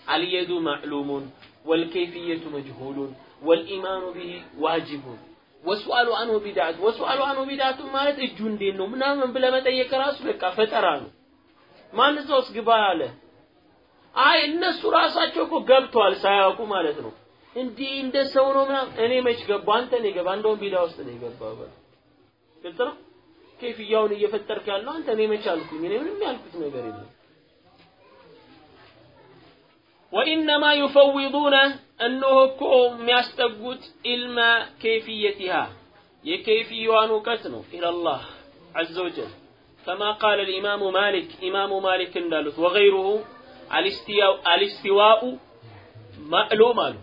አልየዱ መዕሉሙን ወልከይፍየቱ መጅሁሉን ወልኢማኑ ቢሂ ዋጅቡን ወሱአሉ አንሁ ቢድዓት ወሱአሉ አንሁ ቢድዓቱ ማለት እጁ እንዴት ነው? ምናምን ብለህ መጠየቅ ራሱ በቃ ፈጠራ ነው። ማን ሰው ግባ አለ? አይ እነሱ ራሳቸው እኮ ገብተዋል ሳያውቁ ማለት ነው። እንዲህ እንደ ሰው ነው ምናምን። እኔ መች ገባ አንተ ነው የገባ እንደውም ቢዳ ውስጥ ነው የገባው በል ግልጽ ነው? ኬፍያውን እየፈጠርክ ያለው አንተ። እኔ መች አልኩኝ? እኔ ምንም ያልኩት ነገር የለም ወኢነማ ዩፈዊዱነ እነሆ እኮ የሚያስጠጉት ኢልመ ኬፍየቲሃ የኬፍያዋን እውቀት ነው ኢለላህ ዐዘ ወጀል كما قال الإمام مالك إمام مالك እንዳሉት وغيره الاستواء معلوم አሉ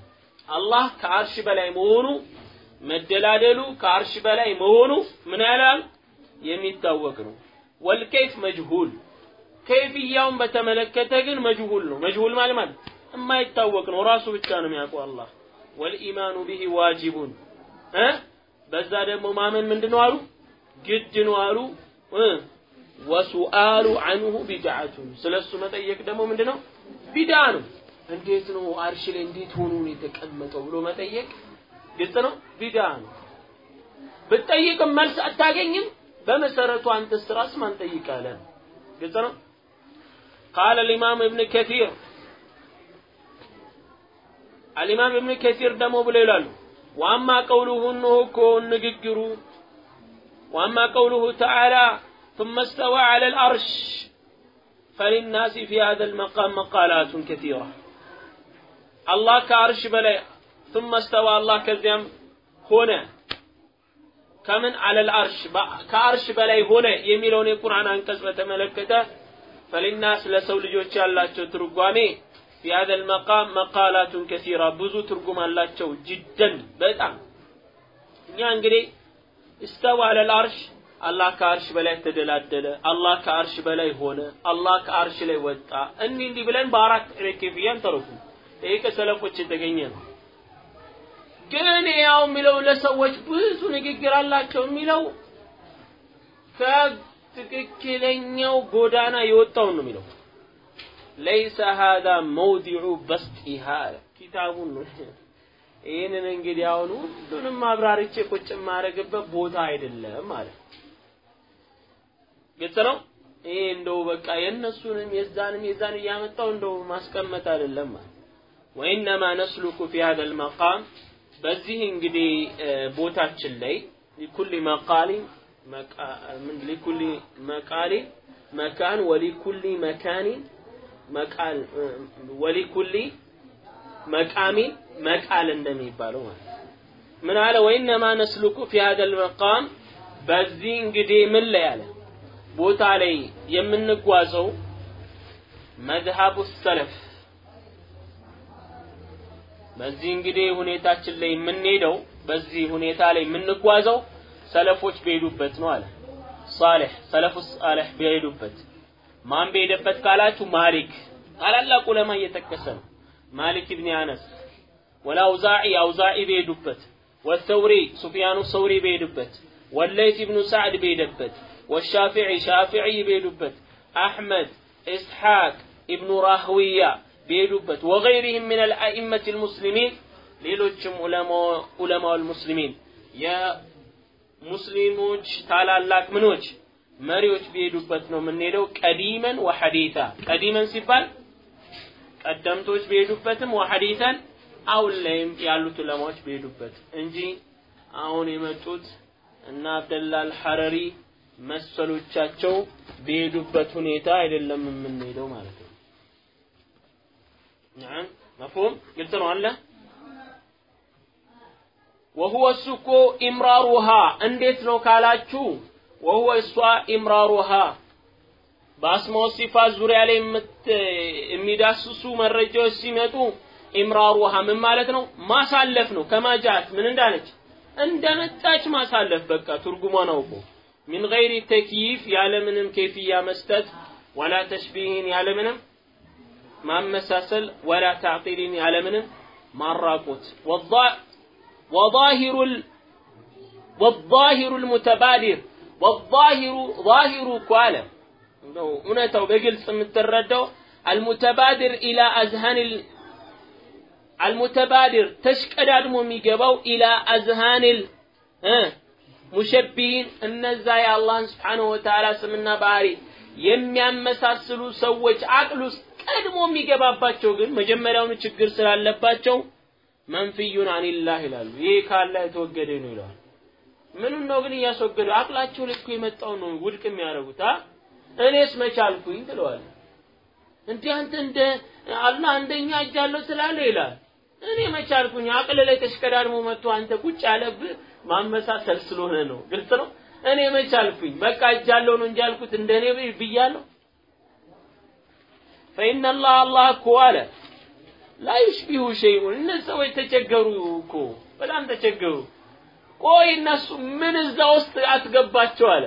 አላህ ከአርሽ በላይ መሆኑ መደላደሉ ከአርሽ በላይ መሆኑ ምን ያላል የሚታወቅ ነው። ወልከይፍ መጅሁል ከይፍያውን በተመለከተ ግን መጅሁል ነው። መጅሁል ማለት ማለት የማይታወቅ ነው። ራሱ ብቻ ነው የሚያውቀው አላህ። ወልኢማኑ ቢሂ ዋጅቡን እ በዛ ደግሞ ማመን ምንድን ነው አሉ ግድ ነው አሉ እ ወሱአሉ አንሁ ቢድዓቱን ስለሱ መጠየቅ ደግሞ ምንድን ነው ቢድዓ ነው። እንዴት ነው አርሽ ላይ እንዴት ሆኖ ነው የተቀመጠው ብሎ መጠየቅ ግልጽ ነው፣ ቢዳ ነው። ብትጠይቅም መልስ አታገኝም። በመሰረቱ አንተስ ራስ ማን ጠይቃለህ? ግልጽ ነው። قال الإمام ابن كثير الإمام ابن كثير ደግሞ ብሎ ይላሉ ዋማ ቀውሉሁ እነሆ እኮ ንግግሩ ዋማ ቀውሉሁ ተዓላ ثم استوى على العرش فللناس في هذا المقام مقالات كثيرة አላህ ከአርሽ በላይ ثم استوى الله ከዚያም ሆነ ከምን አለል አርሽ ከአርሽ በላይ ሆነ የሚለውን የቁርአን አንቀጽ በተመለከተ ፈሊናስ ለሰው ልጆች ያላቸው ትርጓሜ ፊ ሀዛ ልመቃም መቃላቱን ከሲራ ብዙ ትርጉም አላቸው። ጅደን በጣም እኛ እንግዲህ እስተዋ አለል አርሽ አላህ ከአርሽ በላይ ተደላደለ፣ አላህ ከአርሽ በላይ ሆነ፣ አላህ ከአርሽ ላይ ወጣ፣ እንዲህ እንዲህ ብለን በአራት ሬኬፍያን ተረፉ። ይሄ ከሰለፎች የተገኘ ነው። ግን ያው የሚለው ለሰዎች ብዙ ንግግር አላቸው የሚለው ከትክክለኛው ጎዳና የወጣውን ነው የሚለው ለይሰ ሀዛ መውዲዑ በስጢሃ ኪታቡን ነው. ይህንን እንግዲህ አሁን ሁሉንም አብራርቼ ቁጭ የማደርግበት ቦታ አይደለም ማለት ግልጽ ነው? ይሄ እንደው በቃ የእነሱንም የዛንም የዛን እያመጣው እንደው ማስቀመጥ አይደለም ማለት ወኢነማ ነስሉኩ ፊ ሀዘ ልመቃም በዚህ እንግዲህ ቦታችን ላይ ሊኩል መቃሊ ሊኩል መቃሊ መካን ወሊኩል መካኒ መቃል ወሊኩሊ መቃሚን መቃል እንደሚባለው ማለት ምን አለ? ወይነማ ነስሉኩ ፊ ሀደል መቃም በዚህ እንግዲህ ምን ላይ አለ? ቦታ ላይ የምንጓዘው መዝሀቡ ሰለፍ። በዚህ እንግዲህ ሁኔታችን ላይ የምንሄደው በዚህ ሁኔታ ላይ የምንጓዘው ሰለፎች በሄዱበት ነው አለ። ሳሌሕ ሰለፉ ሳሌሕ በሄዱበት ማን በሄደበት ካላችሁ ማሊክ? ታላላቅ ዑለማ እየጠቀሰ ነው? ማሊክ ኢብን አነስ። ወላውዛዒ አውዛዒ በሄዱበት። ወተውሪ ሱፊያኑ ሰውሪ በሄዱበት። ወለይት ኢብኑ ሳዕድ በሄደበት። ወሻፊዒ ሻፊዒ በሄዱበት። አሕመድ ኢስሐቅ ኢብኑ ራህውያ በሄዱበት። ወገይሪህም ምን አልአኢመት ልሙስሊሚን ሌሎችም ዑለማው ልሙስሊሚን የሙስሊሞች ታላላቅ ምኖች መሪዎች ቢሄዱበት ነው የምንሄደው። ቀዲመን ወሐዲታ ቀዲመን ሲባል ቀደምቶች ቢሄዱበትም ወሐዲተን አሁን ላይም ያሉት ዑለማዎች ቢሄዱበት እንጂ አሁን የመጡት እና አብደላል ሐረሪ መሰሎቻቸው በሄዱበት ሁኔታ አይደለም የምንሄደው ማለት ነው። ነዓም መፍሁም ግልጽ ነው አለ ወሁወ እሱ እኮ ኢምራሩሃ እንዴት ነው ካላችሁ ወሁወ እሷ ኢምራሩሃ። በአስማው ሲፋት ዙሪያ ላይ የሚዳስሱ መረጃዎች ሲመጡ ኢምራሩሃ ምን ማለት ነው? ማሳለፍ ነው። ከማጃት ምን እንዳለች? እንደመጣች ማሳለፍ። በቃ ትርጉሟ ነው እኮ። ሚን ገይሪ ተክይፍ ያለምንም ኬፍያ መስጠት ወላ ተሽቢህን ያለምንም ማመሳሰል ወላ ተዕጢልን ያለምንም ማራቆት። ወዛሂሩል ወዛሂሩል ሙተባዲር። ወዛሂሩ ዛሂሩ እኮ አለ እንደው እውነታው በግልጽ የምትረዳው አልሙተባድር ኢላ አዝሃኒል አልሙተባድር ተሽቀዳድሞ የሚገባው ኢላ አዝሃኒል ሙሸቢሂን እነዛ የአላህን ስብሓነሁ ወተዓላ ስምና ባህሪ የሚያመሳስሉ ሰዎች አቅል ውስጥ ቀድሞ የሚገባባቸው ግን መጀመሪያውኑ ችግር ስላለባቸው መንፍዩን አኒላህ ይላሉ። ይህ ካላ የተወገደ ነው ይለዋል። ምኑን ነው ግን እያስወገደው? አቅላቸው ልክ የመጣው ነው ውድቅ የሚያደርጉት። እኔስ መቻልኩኝ ትለዋል። እንዲህ አንተ እንደ አላህ አንደኛ እጅ አለው ትላለህ ይላል። እኔ መቻልኩኝ አቅል ላይ ተሽቀዳድሞ መጥቶ አንተ ቁጭ ያለብህ ማመሳሰል ስለሆነ ነው። ግልጽ ነው። እኔ መቻልኩኝ በቃ እጅ አለው ነው እንጂ ያልኩት እንደኔ ብያለሁ። ፈኢነ አላህ አላህ እኮ አለ ላ ዩሽቢሁ ሸይኡን እነዚህ ሰዎች ተቸገሩ እኮ በጣም ተቸገሩ። ቆይ እነሱ ምን እዛ ውስጥ አትገባቸው አለ።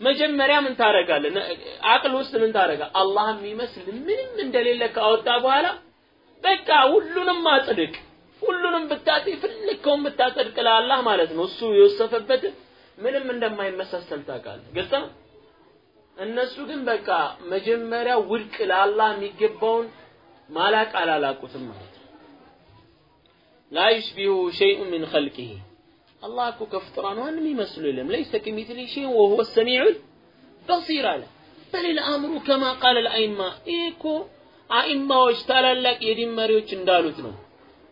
መጀመሪያ ምን ታረጋለህ? አቅል ውስጥ ምን ታረጋ? አላህ የሚመስል ምንም እንደሌለ ካወጣ በኋላ በቃ ሁሉንም አጽድቅ፣ ሁሉንም ብታጤ ፍልከውን ብታጸድቅ ለአላህ ማለት ነው። እሱ የወሰፈበት ምንም እንደማይመሳሰል ታውቃለህ። ነው። እነሱ ግን በቃ መጀመሪያ ውድቅ ለአላህ የሚገባውን ማላቅ አላላቁትም ማለት ነው። ላ ዩሽቢሁ ሸይኡን ሚን ኸልቂሂ አላህ እኮ ከፍጥራን ማንም ይመስሉ የለም ለይሰ ከሚትሊ ሸይን ወሁወ ሰሚዑል በሲር አለ بل الأمر كما قال الأئمة ይህ እኮ አኢማዎች ታላላቅ የዲን መሪዎች እንዳሉት ነው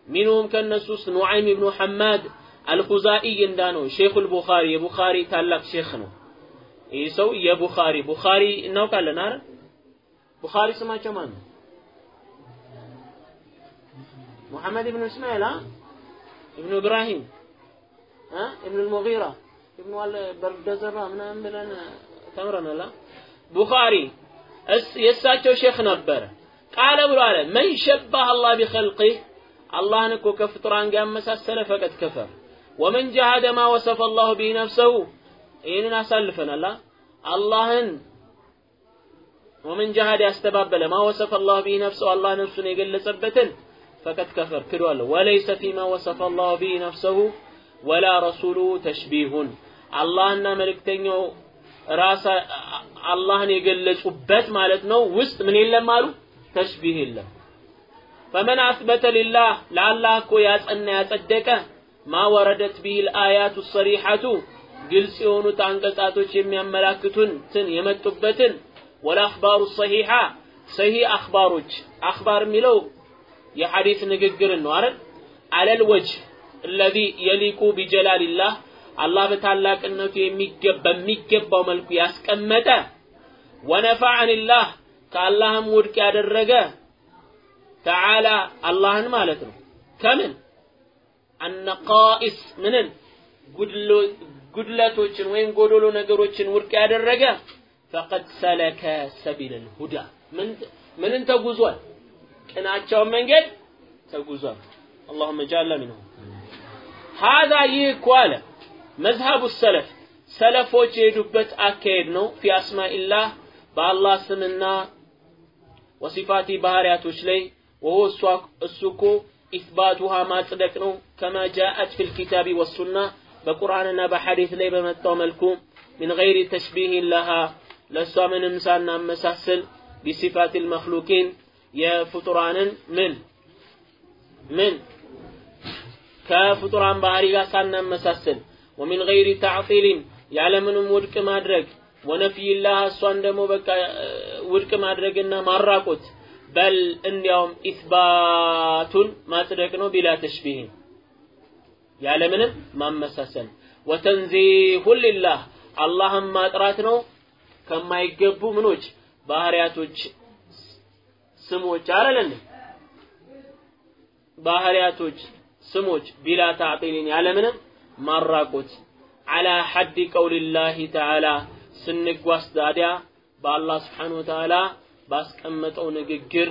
منهم ከእነሱ ውስጥ نعيم بن حماد الخزاعي እንዳነው شيخ البخاري የቡኻሪ ታላቅ ሼክ ነው ይህ ሰው የቡኻሪ ቡኻሪ እናውቃለን አረ ቡኻሪ ስማቸው ማን ነው محمد بن إسماعيل بن إبراهيم ابن المغيرة ابن بردزرة ምናምን ብለን ተምረናል ቡኻሪ የእሳቸው ሼክ ነበረ ቃለ ብሎ አለ መን ሸባህ አላህ ቢኸልቂህ አላህን እኮ ከፍጡራን ጋር ያመሳሰለ ፈቀድ ከፈር ወመን ጀሃደ ማ ወሰፈ አላሁ ቢህ ነፍሰሁ ይህንን አሳልፈናል አላህን ወመን ጀሃደ ያስተባበለ ማ ወሰፈ አላሁ ቢህ ነፍሰሁ አላህ ነፍሱን የገለጸበትን ፈቀድ ከፈር ክዷል ወለይሰ ፊማ ወሰፈ አላሁ ቢህ ነፍሰሁ ወላ ረሱሉ ተሽቢሁን። አላህና መልእክተኛው ራሳ አላህን የገለጹበት ማለት ነው። ውስጥ ምን የለም አሉ? ተሽቢህ የለም። ፈመን አስበተ ሊላህ ለአላህ እኮ ያጸና ያጸደቀ ማ ወረደት ቢህ ልአያቱ ሰሪሐቱ ግልጽ የሆኑት አንቀጻቶች የሚያመላክቱን ትን የመጡበትን ወለአኽባሩ ሰሒሓ ሰሂህ አኽባሮች። አኽባር የሚለው የሐዲስ ንግግርን ነው አይደል? አለል እለዚ የሊቁ ቢጀላልላህ አላህ በታላቅነቱ በሚገባው መልኩ ያስቀመጠ ወነፋ አንላህ ከአላህም ውድቅ ያደረገ ተዓላ አላህን ማለት ነው ከምን አነቃኢስ ምንን ጉድለቶችን ወይም ጎዶሎ ነገሮችን ውድቅ ያደረገ ፈቀድ ሰለከ ሰቢለል ሁዳ ምንን ተጉዟል ቅናቸውን መንገድ ተጉዟል አላሁመ ጃላ ሚንሁም هذا يقول مذهب السلف. سلف وجدبت أكيدنا في أسماء الله بالله سمنا وصفات بحريات وشلي وهو السكو إثباتها ما تذكرون كما جاءت في الكتاب والسنة بقرآننا بحديث لي بمتوملكم من غير تشبيه لها لسوا من إنساننا مسحسل بصفات المخلوقين يا فطران من من ከፍጡራን ባህሪ ጋር ሳናመሳስል ወሚን ገይሪ ታዕጢልን ያለምንም ውድቅ ማድረግ ወነፊይላህ እሷን ደግሞ በቃ ውድቅ ማድረግና ማራቆት በል እንዲያውም ኢስባቱን ማጽደቅ ነው ቢላ ተሽቢህን ያለምንም ማመሳሰል ወተንዚሁ ሊላህ አላህን ማጥራት ነው ከማይገቡ ምኖች ባህሪያቶች ስሞች አይደለም ባህሪያቶች ስሞች ቢላ ታዕጢልን ያለምንም ማራቆት። አላ ሐድ ቀውልላህ ተዓላ ስንጓዝ ታዲያ በአላህ ስብሓን ወተዓላ ባስቀመጠው ንግግር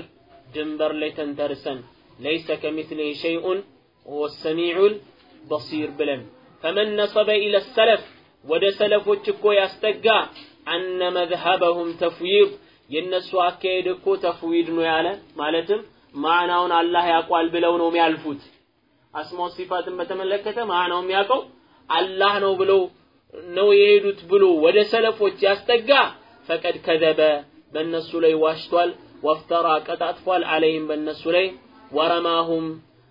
ድንበር ላይ ተንተርሰን ለይሰ ከሚስሊህ ሸይኡን ወሁወ ሰሚዑል በሲር ብለን። ፈመን ነሰበ ኢለ ሰለፍ ወደ ሰለፎች እኮ ያስጠጋ አነ መዝሀበሁም ተፍዊድ። የእነሱ አካሄድ እኮ ተፍዊድ ነው ያለ። ማለትም ማዕናውን አላህ ያውቋል ብለው ነው የሚያልፉት አስማው ሲፋትን በተመለከተ ማዕናው የሚያውቀው? አላህ ነው ብለው ነው የሄዱት ብሎ ወደ ሰለፎች ያስጠጋ። ፈቀድ ከዘበ በእነሱ ላይ ዋሽቷል። ወፍተራ ቀጣጥፏል። አለይም በእነሱ ላይ ወረማሁም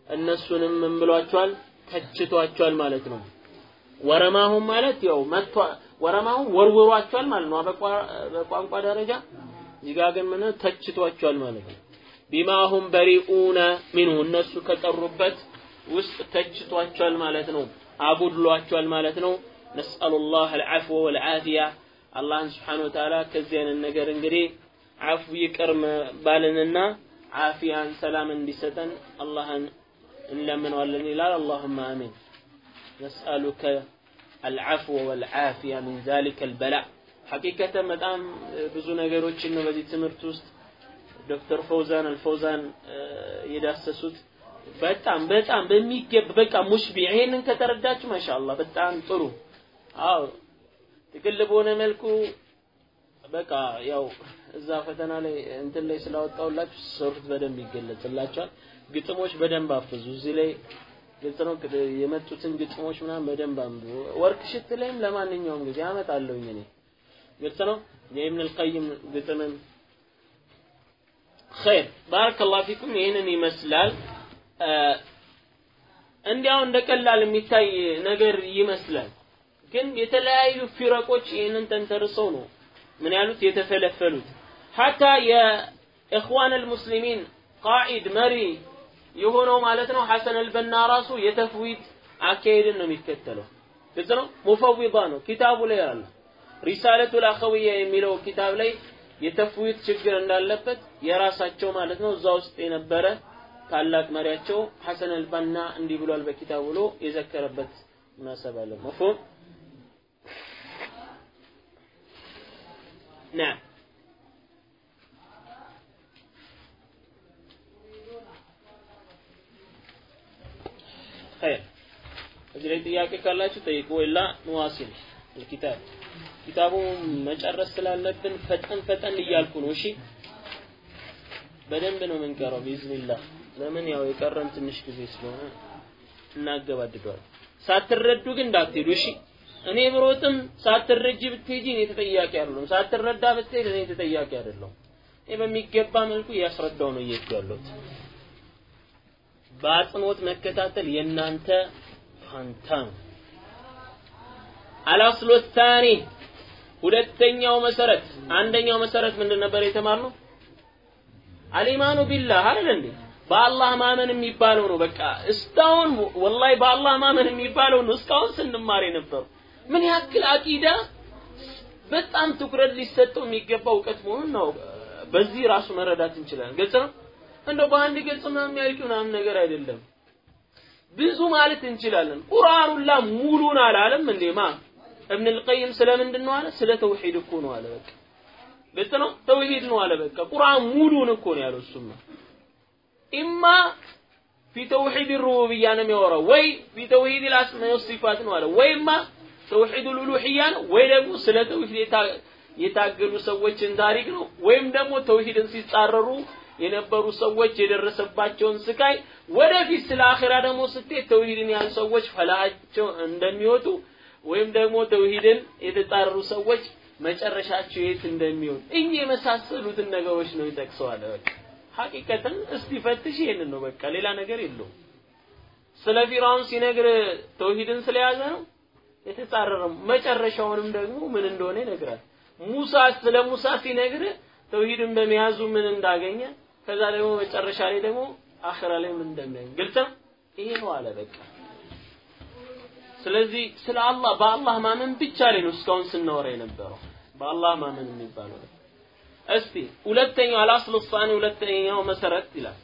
እነሱንም ምን ብሏቸዋል? ተችቷቸዋል ማለት ነው። ወረማሁም ማለት ያው መጥቷ ወረማሁም ወርውሯቸዋል ማለት ነው። በቋንቋ ደረጃ እዚህ ጋር ግን ምን ተችቷቸዋል ማለት ነው። ቢማሁም በሪኡነ ሚንሁ እነሱ ከቀሩበት ውስጥ ተችቷቸዋል ማለት ነው አጉድሏቸዋል ማለት ነው። ነስአሉላህ አልዓፍወ ወልዓፊያ። አላህን ስብሓን ወተዓላ ከዚህ አይነት ነገር እንግዲህ አፉ ይቅር ባልንና ዓፊያን ሰላም እንዲሰጠን አላህን እንለምነዋለን ይላል። አላሁማ አሚን። ነስአሉከ አልዓፍወ ወልዓፊያ ሚን ዛሊከ አልበላ። ሐቂቀተ በጣም ብዙ ነገሮችን ነው በዚህ ትምህርት ውስጥ ዶክተር ፈውዛን አልፈውዛን የዳሰሱት በጣም በጣም በሚገባ በቃ ሙሽቢ። ይሄንን ከተረዳችሁ ማሻአላህ በጣም ጥሩ። አዎ ጥቅል በሆነ መልኩ በቃ ያው እዛ ፈተና ላይ እንትን ላይ ስላወጣውላችሁ ሰሩት በደንብ ይገለጽላችኋል። ግጥሞች በደንብ አፍዙ። እዚህ ላይ ግልጽ ነው። የመጡትን ግጥሞች ምናምን በደንብ አንብቡ። worksheet ላይም ለማንኛውም ጊዜ አመጣለሁኝ እኔ። ግልጽ ነው? የኢብን አልቀይም ግጥምን ኸይር ባረከላሁ ፊኩም ይህንን ይመስላል እንዲያው እንደ ቀላል የሚታይ ነገር ይመስላል። ግን የተለያዩ ፊረቆች ይህንን ተንተርሰው ነው ምን ያሉት? የተፈለፈሉት። ሀታ የእኽዋን አልሙስሊሚን ቃኢድ መሪ የሆነው ማለት ነው ሐሰን አልበና ራሱ የተፍዊድ አካሄድን ነው የሚከተለው። ግልጽ ነው? ሙፈዊዳ ነው። ኪታቡ ላይ አለ። ሪሳለቱ ልአኸውያ የሚለው ኪታብ ላይ የተፍዊድ ችግር እንዳለበት የራሳቸው ማለት ነው እዛ ውስጥ የነበረ ታላቅ መሪያቸው ሐሰን አልባና እንዲህ ብሏል በኪታብ ብሎ የዘከረበት ሙናሰብ አለ መፍሁም نعم خير እዚህ ላይ ጥያቄ ካላችሁ ጠይቁ ወይላ ንዋሲል الكتاب ኪታቡ መጨረስ ስላለብን ፈጠን ፈጠን እያልኩ ነው እሺ በደንብ ነው የምንቀረው ቢዝኒላህ ለምን? ያው የቀረን ትንሽ ጊዜ ስለሆነ እናገባድደዋል ሳትረዱ ግን እንዳትሄዱ። እሺ እኔ ብሮጥም ሳትረጂ ብትሄጂ እኔ ተጠያቂ አይደለሁም። ሳትረዳ ብትሄድ እኔ ተጠያቂ አይደለሁም። እኔ በሚገባ መልኩ እያስረዳው ነው እየሄድኩ ያለሁት። በአጽንኦት መከታተል የእናንተ ፋንታ ነው። ታኒ ሁለተኛው መሰረት አንደኛው መሰረት ምንድን ነበር የተማርነው? አልኢማኑ ቢላህ አይደል እንዴ በአላህ ማመን የሚባለው ነው በቃ እስካሁን ወላሂ በአላህ ማመን የሚባለው ነው እስካሁን ስንማር የነበረው ምን ያክል አቂዳ በጣም ትኩረት ሊሰጠው የሚገባ እውቀት መሆኑን ነው በዚህ ራሱ መረዳት እንችላለን። ግልጽ ነው። እንደው በአንድ ገጽ ምናምን የሚያልቅ ምናምን ነገር አይደለም። ብዙ ማለት እንችላለን። ቁርአኑላ ሙሉን አላለም እንዴ ማ እብን ልቀይም ስለምንድን ነው አለ? ስለ ተውሂድ እኮ ነው አለ። በቃ ግልጽ ነው። ተውሂድ ነው አለ። በቃ ቁርአን ሙሉን እኮ ነው ያለው። እሱማ ኢማ ፊ ተውሂድ ሩቡብያ ነው የሚያወራው ወይ ፊ ተውሂድ ልአስማኢ ወሲፋት ነው አለ። ወይማ ተውሂድ ሉሉህያ ነው ወይ ደግሞ ስለ ተውሂድ የታገሉ ሰዎችን ታሪክ ነው ወይም ደግሞ ተውሂድን ሲጻረሩ የነበሩ ሰዎች የደረሰባቸውን ስቃይ ወደፊት ስለ አኺራ ደግሞ ስትሄድ ተውሂድን ያሉ ሰዎች ፈላሃቸው እንደሚወጡ ወይም ደግሞ ተውሂድን የተጻረሩ ሰዎች መጨረሻቸው የት እንደሚሆን እኚህ የመሳሰሉትን ነገሮች ነው ይጠቅሰዋል። በቃ ሐቂቀትን እስቲ ፈትሽ ይሄንን ነው በቃ ሌላ ነገር የለውም። ስለ ፊርዓውን ሲነግር ተውሂድን ስለያዘ ነው የተጻረረው። መጨረሻውንም ደግሞ ምን እንደሆነ ይነግራል። ሙሳ ስለ ሙሳ ሲነግር ተውሂድን በመያዙ ምን እንዳገኘ ከዛ ደግሞ መጨረሻ ላይ ደግሞ አኺራ ላይ ምን እንደሚያገኝ ግልጽ ነው። ይሄ ነው አለ በቃ። ስለዚህ ስለ አላህ በአላህ ማመን ብቻ ላይ ነው እስካሁን ስናወራ የነበረው በአላህ ማመን የሚባለው እስቲ ሁለተኛው አልአስሉ ሳኒ ሁለተኛው መሰረት ይላል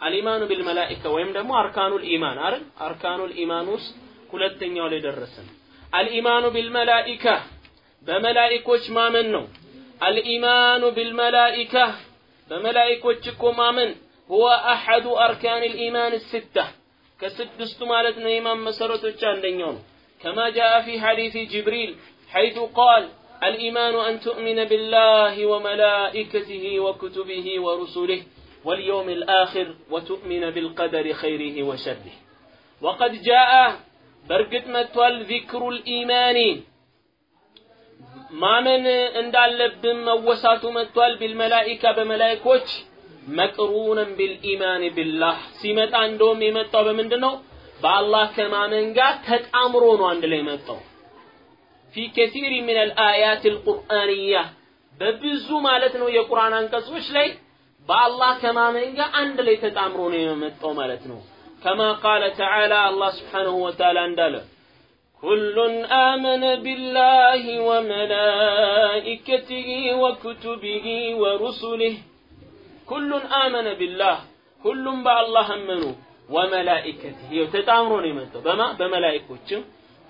አልኢማኑ ቢልመላኢካ ወይም ደግሞ አርካኑል ኢማን አይደል አርካኑል ኢማን ውስጥ ሁለተኛው ላይ ደረሰን አልኢማኑ ቢልመላኢካ በመላኢኮች ማመን ነው አልኢማኑ ቢልመላኢካ በመላኢኮች እኮ ማመን ሁወ አሐዱ አርካን ልኢማን ስታ ከስድስቱ ማለት ነው የኢማን መሰረቶች አንደኛው ነው ከማ ጃአ ፊ ሐዲስ ጅብሪል ሐይቱ ቃል الإيمان أن تؤمن بالله وملائكته وكتبه ورسله واليوم الآخر وتؤمن بالقدر خيره وشره وقد جاء برقد متوال ذكر الإيمان ማመን እንዳለብን መወሳቱ መጥቷል ቢልመላኢካ በመላኢኮች መቅሩነን ቢልኢማን ቢላህ ሲመጣ እንደውም የመጣው በምንድን ነው በአላህ ከማመን ጋር ተጣምሮ ነው አንድ ላይ መጣው ፊ ከሲር ምን አልአያት አልቁርአንያ በብዙ ማለት ነው የቁርአን አንቀጾች ላይ በአላህ ከማመን ጋር አንድ ላይ ተጣምሮ ነው የመጣው ማለት ነው ከማ ቃለ ተዓላ አላህ ስብሓንሁ ወተዓላ እንዳለ كل آمن بالله وملائكته وكتبه ورسله كل آمن بالله كل بالله أمنوا وملائكته يتتامرون يمتو بما بملائكته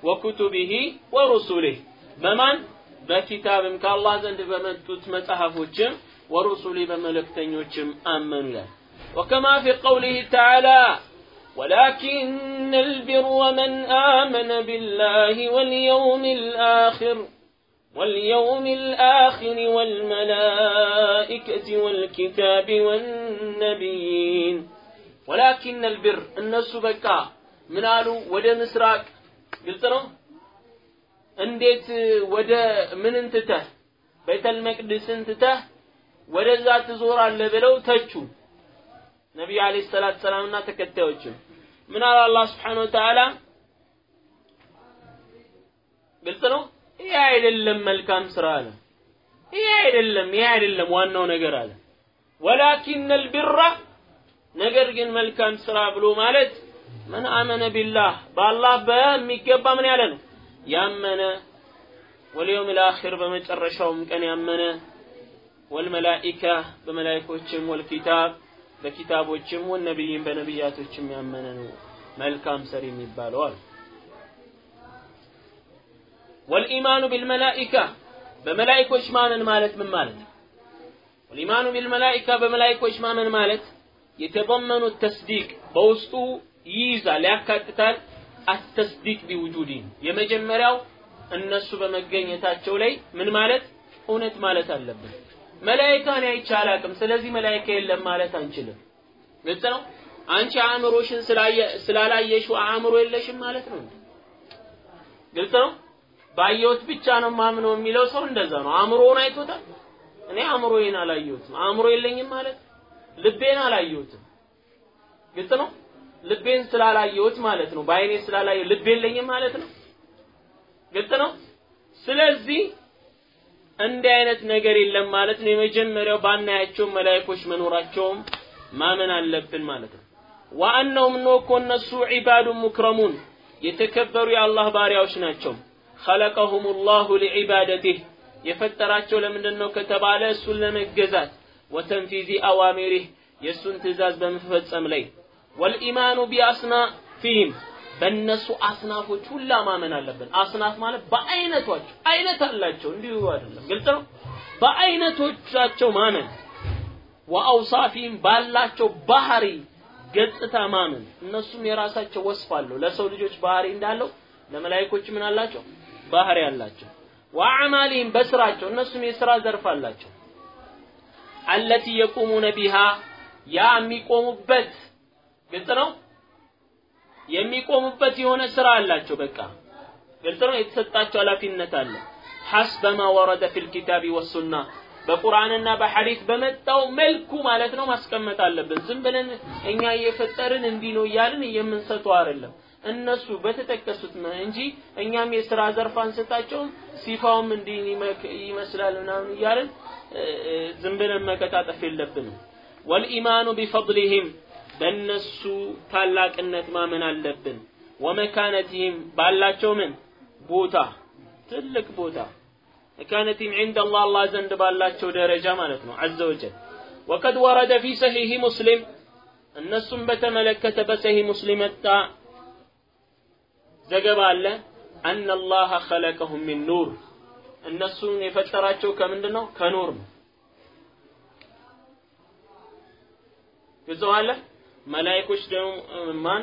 وكتبه ورسله. بمن بكتاب من الله زند بمتوت متحفوچم ورسله بملكتنيوچم امن له وكما في قوله تعالى ولكن البر ومن آمن بالله واليوم الآخر واليوم الآخر والملائكة والكتاب والنبيين ولكن البر النسبك من قالوا ولا مسراك ግልጽ ነው። እንዴት ወደ ምንን ትተህ ቤተል መቅደስን ትተህ ወደዛ ትዞራለህ ብለው ተቹ። ነቢዩ አለይሂ ሰላቱ ሰላምና ተከታዮችም ምን አለ አላህ ሱብሓነሁ ወተዓላ ግልጽ ነው። ይሄ አይደለም መልካም ስራ አለ። ይሄ አይደለም ይሄ አይደለም ዋናው ነገር አለ። ወላኪነል ቢራ ነገር ግን መልካም ስራ ብሎ ማለት من آمن بالله؟ بالله بميكبا من يعلن. يأمن. واليوم الآخر بمترشوم كان يأمن. والملائكة بملائكة وشم والكتاب بكتاب وشم والنبيين بنبيات وشم يأمن ملكام سريم البالوال والإيمان بالملائكة بملائكة وشمان المالت من مالت والإيمان بالملائكة بملائكة وشمان المالت يتضمن التصديق بوسطه ይይዛል ያካትታል። አተስዲቅ ቢውጁዲን። የመጀመሪያው እነሱ በመገኘታቸው ላይ ምን ማለት? እውነት ማለት አለብን። መላኢካን አይቼ አላቅም። ስለዚህ መላኢካ የለም ማለት አንችልም። ግልጽ ነው? አንቺ አእምሮሽን ስላላየሽው አእምሮ የለሽም ማለት ነው? ግልጽ ነው? ባየሁት ብቻ ነው ማምነው የሚለው ሰው እንደዛ ነው። አእምሮውን አይቶታል? እኔ አእምሮዬን አላየሁትም። አእምሮ የለኝም ማለት ልቤን አላየሁትም። ግልጽ ነው ልቤን ስላላየሁት ማለት ነው። በአይኔ ስላላየሁ ልብ የለኝም ማለት ነው። ግልጽ ነው? ስለዚህ እንዲህ አይነት ነገር የለም ማለት ነው። የመጀመሪያው ባናያቸው መላእክቶች መኖራቸውም ማመን አለብን ማለት ነው። ወአነሁም ነው እኮ እነሱ ዒባዱ ሙክረሙን የተከበሩ የአላህ ባሪያዎች ናቸው። ኸለቀሁም ላሁ ሊዒባደቲህ የፈጠራቸው ለምንድን ነው ከተባለ እሱን ለመገዛት ወተንፊዚ አዋሚሪህ የእሱን ትእዛዝ በመፈጸም ላይ ወልኢማኑ ቢአስናፊህም በእነሱ አስናፎች ሁላ ማመን አለብን። አስናፍ ማለት በአይነቶች አይነት አላቸው፣ እንዲሁ አይደለም። ግልጽ ነው። በአይነቶቻቸው ማመን ወአውሳፊህም ባላቸው ባህሪ ገጽታ ማመን። እነሱም የራሳቸው ወስፍ አለው። ለሰው ልጆች ባህሪ እንዳለው ለመላእክቶች ምን አላቸው? ባህሪ አላቸው። ወአዕማሊህም በስራቸው እነሱም የስራ ዘርፍ አላቸው። አለቲ የቁሙነ ቢሃ ያ የሚቆሙበት ግልጽ ነው። የሚቆሙበት የሆነ ስራ አላቸው። በቃ ግልጽ ነው። የተሰጣቸው ኃላፊነት አለ። ሐስበ ማ ወረደ ፊል ኪታቢ ወሱና በቁርአንና በሐዲስ በመጣው መልኩ ማለት ነው ማስቀመጥ አለብን። ዝም ብለን እኛ እየፈጠርን እንዲህ ነው እያልን የምንሰጠው አይደለም። እነሱ በተጠቀሱት እንጂ እኛም የስራ ዘርፍ አንሰጣቸውም። ሲፋውም እንዲህ ይመስላል ምናምን እያልን ዝም ብለን መቀጣጠፍ የለብንም። ወልኢማኑ ቢፈድሊሂም በእነሱ ታላቅነት ማመን አለብን። ወመካነቲህም ባላቸው ምን? ቦታ ትልቅ ቦታ። መካነቲህም ዒንደ አላህ አላህ ዘንድ ባላቸው ደረጃ ማለት ነው። ዐዘ ወጀል። وقد ورد في صحيح مسلم። እነሱም በተመለከተ በሰሒህ ሙስሊም መጣ ዘገባ አለ። أن الله خلقهم من نور። እነሱን የፈጠራቸው ከምንድን ነው ከኑር ነው። ግልጽ መላእክቶች ደግሞ ማን?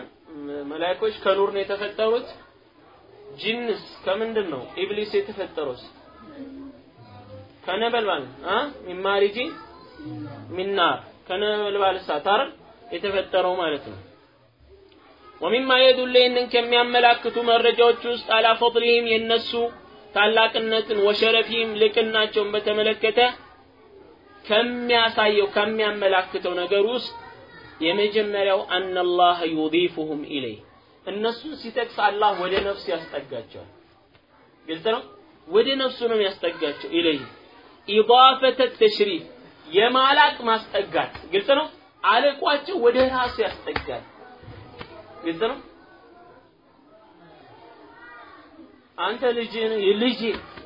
መላእክቶች ከኑር ነው የተፈጠሩት? ጂንስ ከምንድን ነው ኢብሊስ የተፈጠሩት? ከነበልባል አ ሚማሪጂ ሚናር። ከነበልባል እሳት የተፈጠረው ማለት ነው። ወሚማ የዱል ይህንን ከሚያመላክቱ መረጃዎች ውስጥ አላ የነሱ ታላቅነትን ወሸረፊህም ልቅናቸውን በተመለከተ ከሚያሳየው ከሚያመላክተው ነገር ውስጥ የመጀመሪያው አነላህ ዩዲፉሁም ኢለይ እነሱን ሲጠቅስ አላህ ወደ ነፍስ ያስጠጋቸዋል። ግልጽ ነው። ወደ ነፍሱ ነው የሚያስጠጋቸው። ኢለይ ኢዳፈተ ተሽሪፍ የማላቅ ማስጠጋት ግልጽ ነው። አለቋቸው ወደ ራሱ ያስጠጋል። ግልጽ ነው። አንተ ልጅ ልጅ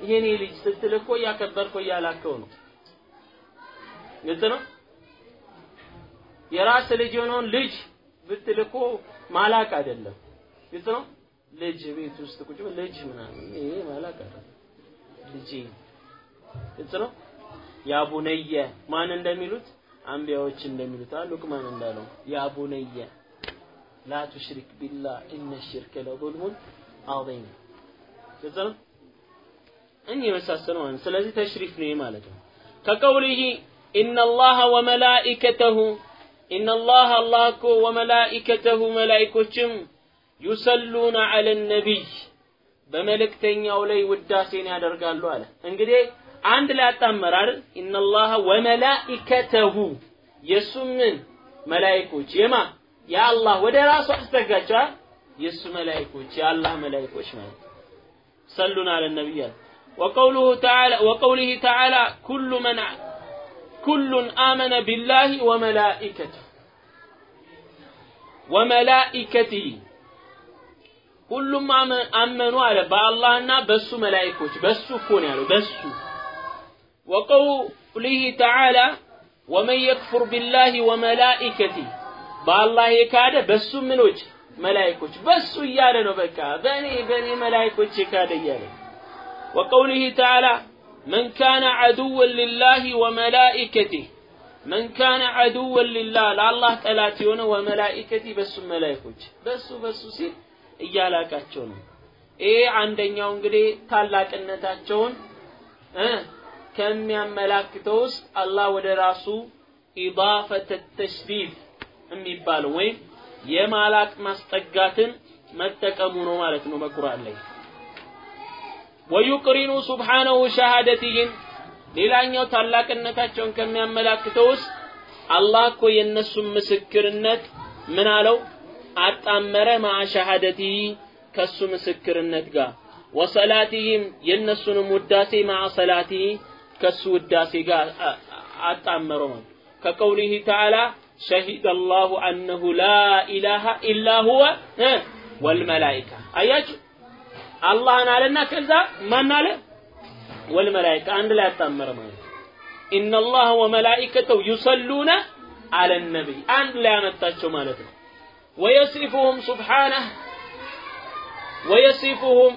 የኔ ልጅ ስትል እኮ እያከበርከው እያላከው ነው። ግልጽ ነው። የራስ ልጅ የሆነውን ልጅ ብትል እኮ ማላቅ አይደለም። ግልጽ ነው። ልጅ ቤት ውስጥ ቁጭ ልጅ ምናምን ይሄ ማላቅ አይደለም። ልጅ ግልጽ ነው። ያ ማን እንደሚሉት አንቢያዎች እንደሚሉት ሉቅማን እንዳለው ያ ቡነየ ላ ቱሽሪክ ቢላህ ኢነ ሽርከ ለظልሙን ዐዚም ግልጽ ነው። እኚህ የመሳሰሉ ማለት ስለዚህ ተሽሪፍ ነው ማለት ነው። ከቀውሊሂ ኢነላህ ወመላኢከተሁ ኢነላህ አላህ እኮ ወመላኢከተሁ መላኢኮችም ዩሰሉነ አለ ነቢይ በመልእክተኛው ላይ ውዳሴን ያደርጋሉ አለ። እንግዲህ አንድ ላይ አጣመር አይደል? ኢነላህ ወመላኢከተሁ የእሱም ምን መላኢኮች የማ የአላህ ወደ ራሱ አስጠጋቸዋል። የእሱ መላኢኮች የአላህ መላኢኮች ማለት ሰሉን አለ ወቀውሉሁ ተዓላ ወቀውሊሂ ተዓላ ኩሉ መን ኩሉን አመነ ቢላሂ ወመላኢከቲ ወመላኢከቲሂ ሁሉም አመኑ አለ። በአላህና በሱ መላኢኮች በሱ እኮ ነው ያለው በሱ። ወቀውሊሂ ተዓላ ወመን የክፉር ቢላሂ ወመላኢከቲ በአላህ የካደ በሱ ምኖች? መላኢኮች። በሱ እያለ ነው በቃ በእኔ በእኔ መላኢኮች የካደ እያለ ወቀውሊሂ ተዓላ من كان عدوا لله وملائكته من كان عدوا لله لله ጠላት የሆነ ወመላኢከቲ በሱ መላእክቶች በሱ በሱ ሲል እያላቃቸው ነው። ይሄ አንደኛው እንግዲህ ታላቅነታቸውን እ ከሚያመላክተው ውስጥ አላህ ወደ ራሱ ኢዳፈተ ተሽሪፍ የሚባለው ወይም የማላቅ ማስጠጋትን መጠቀሙ ነው ማለት ነው በቁርአን ላይ ወዩቅሪኑ ሱብሓነሁ ሸሃደቲህም ሌላኛው ታላቅነታቸውን ከሚያመላክተው ውስጥ አላህ እኮ የእነሱን ምስክርነት ምን አለው? አጣመረ ማዓ ሸሃደቲ ከሱ ምስክርነት ጋር። ወሰላቲህም የእነሱንም ውዳሴ ማዓ ሰላቲ ከሱ ውዳሴ ጋር አጣመረው ማለት ከቀውሊህ ተዓላ ሸሂደ አላሁ አነሁ ላ ኢላሃ ኢላ ሁወ ወልመላኢካ አያችሁ አላህን አለና ከዛ ማን አለ ወልመላኢካ አንድ ላይ አጣመረ ማለት ኢነላህ ወመላኢከተው ዩሰሉነ አለ ነቢይ አንድ ላይ ያመጣቸው ማለት ነው። ወየሲፉሁም ሱብሓነህ ወየሲፉሁም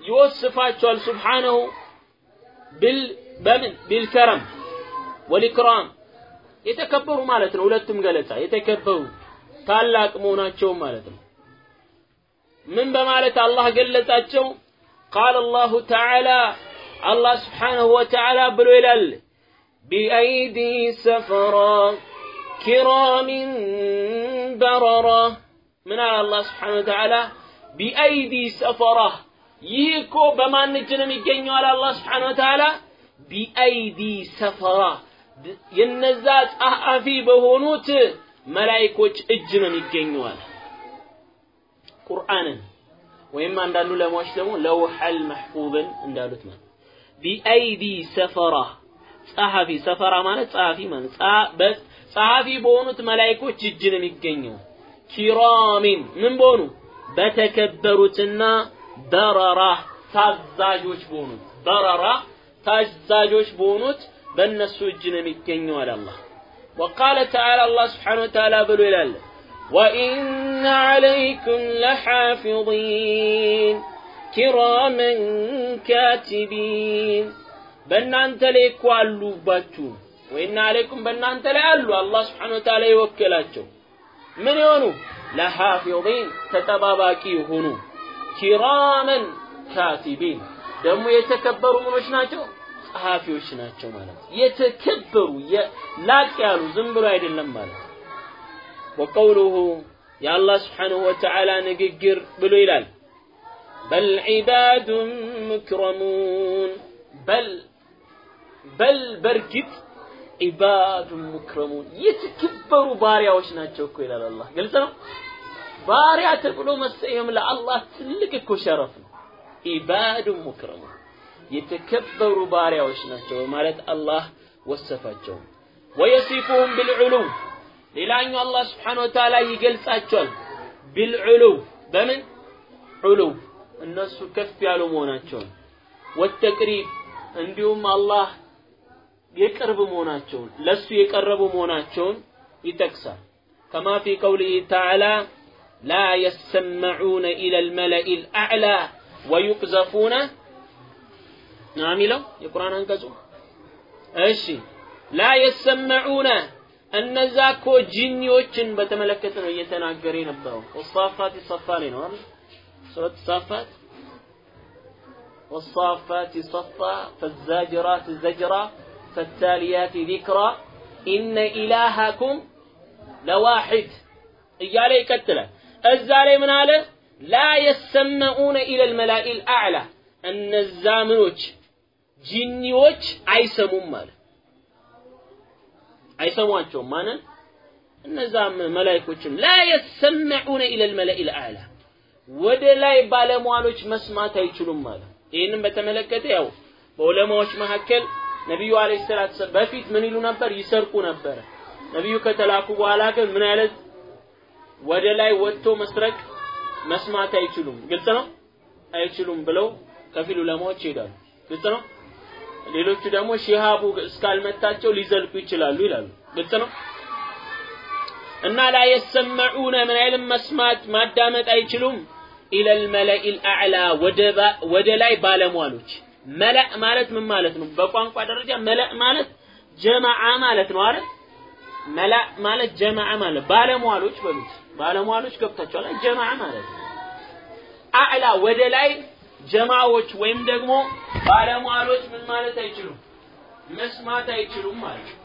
ይወስፋቸዋል ሱብሓነሁ ብል በምን بالكرم والإكرام የተከበሩ ማለት ነው። ሁለቱም ገለጻ የተከበሩ ታላቅ መሆናቸውም ማለት ነው። ምን በማለት አላህ ገለጻቸው? قال الله تعالى አላህ سبحانه وتعالى ብሎ ይላል بأيدي سفرة كرام بررة። ምን አለ አላህ سبحانه وتعالى? بأيدي سفرة። ይህ እኮ በማን እጅ ነው የሚገኘው አለ አላህ سبحانه وتعالى? بأيدي سفرة። የነዛ ጸሐፊ በሆኑት መላይኮች እጅ ነው የሚገኘው አለ ቁርአንን ወይም አንዳንድ ዑለማዎች ደግሞ اللوح المحفوظ ን እንዳሉት ማለት بأيدي سفرة ጸሐፊ سفرة ማለት ጸሐፊ ማለት ጸሐፊ በሆኑት መላይኮች እጅ ነው የሚገኘው። ኪራሚን ምን በሆኑ በተከበሩትና በረራ ታዛዦች በሆኑት በረራ ታዛዦች በሆኑት በእነሱ እጅ ነው የሚገኘው አለ አላህ። ወቃለ ተዓላ አላህ ስብሓነ ወተዓላ ብሎ ይላል وإن عليكم لحافظين ኪራመን ካቲቢን በእናንተ ላይ እኮ አሉባችሁ ወይና አለይኩም በእናንተ ላይ አሉ አላህ ስብሓነ ወተዓላ የወከላቸው ምን የሆኑ ለሐፊዚን ተጠባባቂ የሆኑ ኪራመን ካቲቢን ደግሞ የተከበሩ ምኖች ናቸው ጸሐፊዎች ናቸው ማለት የተከበሩ ላቅ ያሉ ዝም ብሎ አይደለም ማለት ወቀውሉሁ የአላህ ስብሓንሁ ወተዓላ ንግግር ብሎ ይላል በል ዒባዱን ሙክረሙን በል በል በርግጥ ዒባዱን ሙክረሙን የተከበሩ ባሪያዎች ናቸው እኮ ይላል አላህ ግልጽ ነው ባሪያ ተብሎ መሰየም ለአላህ ትልቅ እኮ ሸረፍ ነው ዒባዱን ሙክረሙን የተከበሩ ባሪያዎች ናቸው ማለት አላህ ወሰፋቸው ወየሲፉሁም ብልዑሉው ሌላኛው አላህ ስብሓን ወተዓላ ይገልጻቸዋል። ቢልዑሉው በምን? ዑሉው እነሱ ከፍ ያሉ መሆናቸውን። ወተቅሪብ እንዲሁም አላህ የቅርብ መሆናቸውን ለሱ የቀረቡ መሆናቸውን ይጠቅሳል። ከማ ፊ ቀውሊህ ተዓላ ላ የሰመዑነ ኢላ ልመለኢ ልአዕላ ወዩቅዘፉነ ነው የሚለው የቁርአን አንቀጹ። እሺ። ላ የሰመዑነ እነዛ እኮ ጂኒዎችን በተመለከተ ነው እየተናገረ የነበረው ወሳፋት ሰፋ ላይ ነው አይደል ሱረት ሳፋት والصافات صفا فالزاجرات زجرا فالتاليات ذكرا إن إلهكم لواحد እያለ ይቀጥላል እዛ ላይ ምን አለ ላ የሰመዑነ ኢለ ልመላኢ ልአዕላ እነዛ ምኖች ጂኒዎች አይሰሙም ማለት አይሰሟቸውም። ማንን? እነዛም መላይኮችን ላ የሰመዑነ ኢለ ልመላኢ ልአዕላ ወደ ላይ ባለሟሎች መስማት አይችሉም ማለት ይህንም በተመለከተ ያው በዑለማዎች መካከል ነቢዩ አለይሂ ሰላቱ በፊት ምን ይሉ ነበር? ይሰርቁ ነበረ ነቢዩ ከተላኩ በኋላ ግን ምን አይነት ወደ ላይ ወጥቶ መስረቅ መስማት አይችሉም። ግልጽ ነው? አይችሉም ብለው ከፊል ዑለማዎች ይሄዳሉ። ግልጽ ነው ሌሎቹ ደግሞ ሺሃቡ እስካልመታቸው ሊዘልቁ ይችላሉ ይላሉ። ግልጽ ነው? እና ላ የሰመዑነ ምን አይልም? መስማት ማዳመጥ አይችሉም። ኢለል መለኢል አዕላ ወደ ላይ ባለሟሎች። መለእ ማለት ምን ማለት ነው? በቋንቋ ደረጃ መለእ ማለት ጀማዓ ማለት ነው አይደል? መላእ ማለት ጀማዓ ማለት ባለሟሎች በሉት። ባለሟሎች ገብታችኋል ጀማዓ ማለት አዕላ ወደ ላይ ጀማዎች ወይም ደግሞ ባለሟሎች ምን ማለት አይችሉም? መስማት አይችሉም ማለት ነው።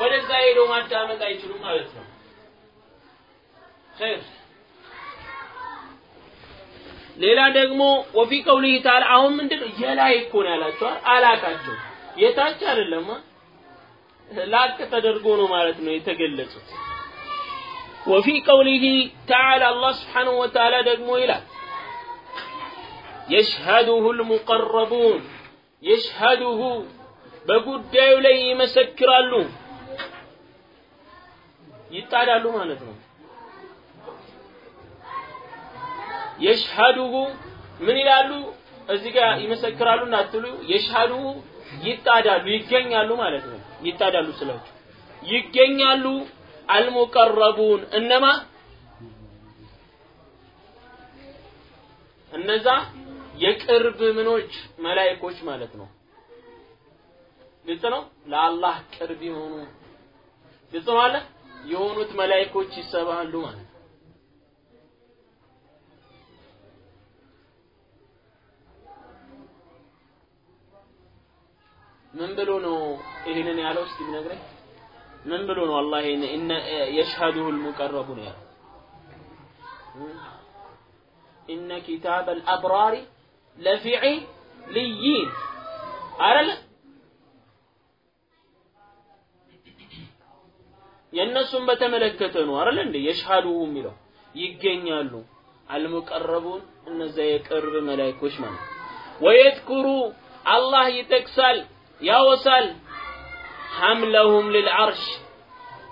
ወደዛ ሄደው ማዳመጥ አይችሉም ማለት ነው። ሌላ ደግሞ ወፊ ቀውሊህ ተዓላ አሁን ምንድን ነው? የላይ እኮ ነው ያላቸው አላቃቸው የታች አይደለም ላቅ ተደርጎ ነው ማለት ነው የተገለጹት። ወፊ ቀውሊህ ተዓላ አላህ ስብሓንሁ ደግሞ ይላል የሽሀዱሁ ልሙቀረቡን የሽሀዱሁ በጉዳዩ ላይ ይመሰክራሉ። ይጣዳሉ ማለት ነው። የሽሀዱሁ ምን ይላሉ? እዚህ ጋር ይመሰክራሉ እንዳትሉ የሽሀዱሁ ይጣዳሉ ይገኛሉ ማለት ነው። ይታዳሉ ስላችሁ ይገኛሉ። አልሙቀረቡን እነማ? እነዛ የቅርብ ምኖች መላእክቶች ማለት ነው ግልጽ ነው ለአላህ ቅርብ የሆኑ ግልጽ ነው አለ የሆኑት መላእክቶች ይሰባሉ ማለት ነው ምን ብሎ ነው ይህንን ያለው እስቲ ቢነግረኝ ምን ብሎ ነው አላህ ይሄን እነ የሽሀዱሁ المقربون ያለው ኢነ ኪታብ الابرار ለፊ ልይን አይደለ? የእነሱን በተመለከተ ነው አይደል እንዴ? የሽሃዱ የሚለው ይገኛሉ። አልሙቀረቡን እነዚያ የቅርብ መላእክቶች ማለት ወየዝኩሩ አላህ ይጠቅሳል ያወሳል። ሐምለሁም ልልዓርሽ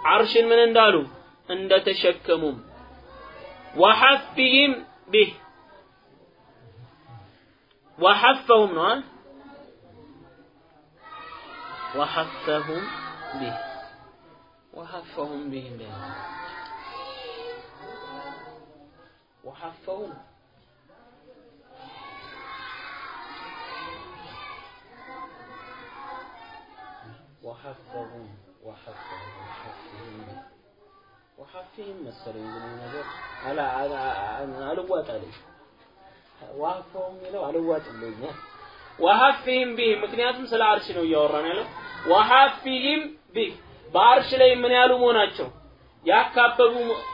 ዓርሽን ምን እንዳሉ? እንደተሸከሙም። ወሐፍህም ቢህ وحفهم نوع وحفهم به وحفهم به وحفهم وحفهم وحفهم وحفهم وحفهم وحفهم مسألة على على على على عليه ዋፈውም የሚለው አልዋጥ ብሎኛል ወሐፊህም ቢህ ምክንያቱም ስለ አርሽ ነው እያወራን ያለው ወሐፊህም ቢህ በአርሽ ላይ ምን ያሉ መሆናቸው ያካበቡ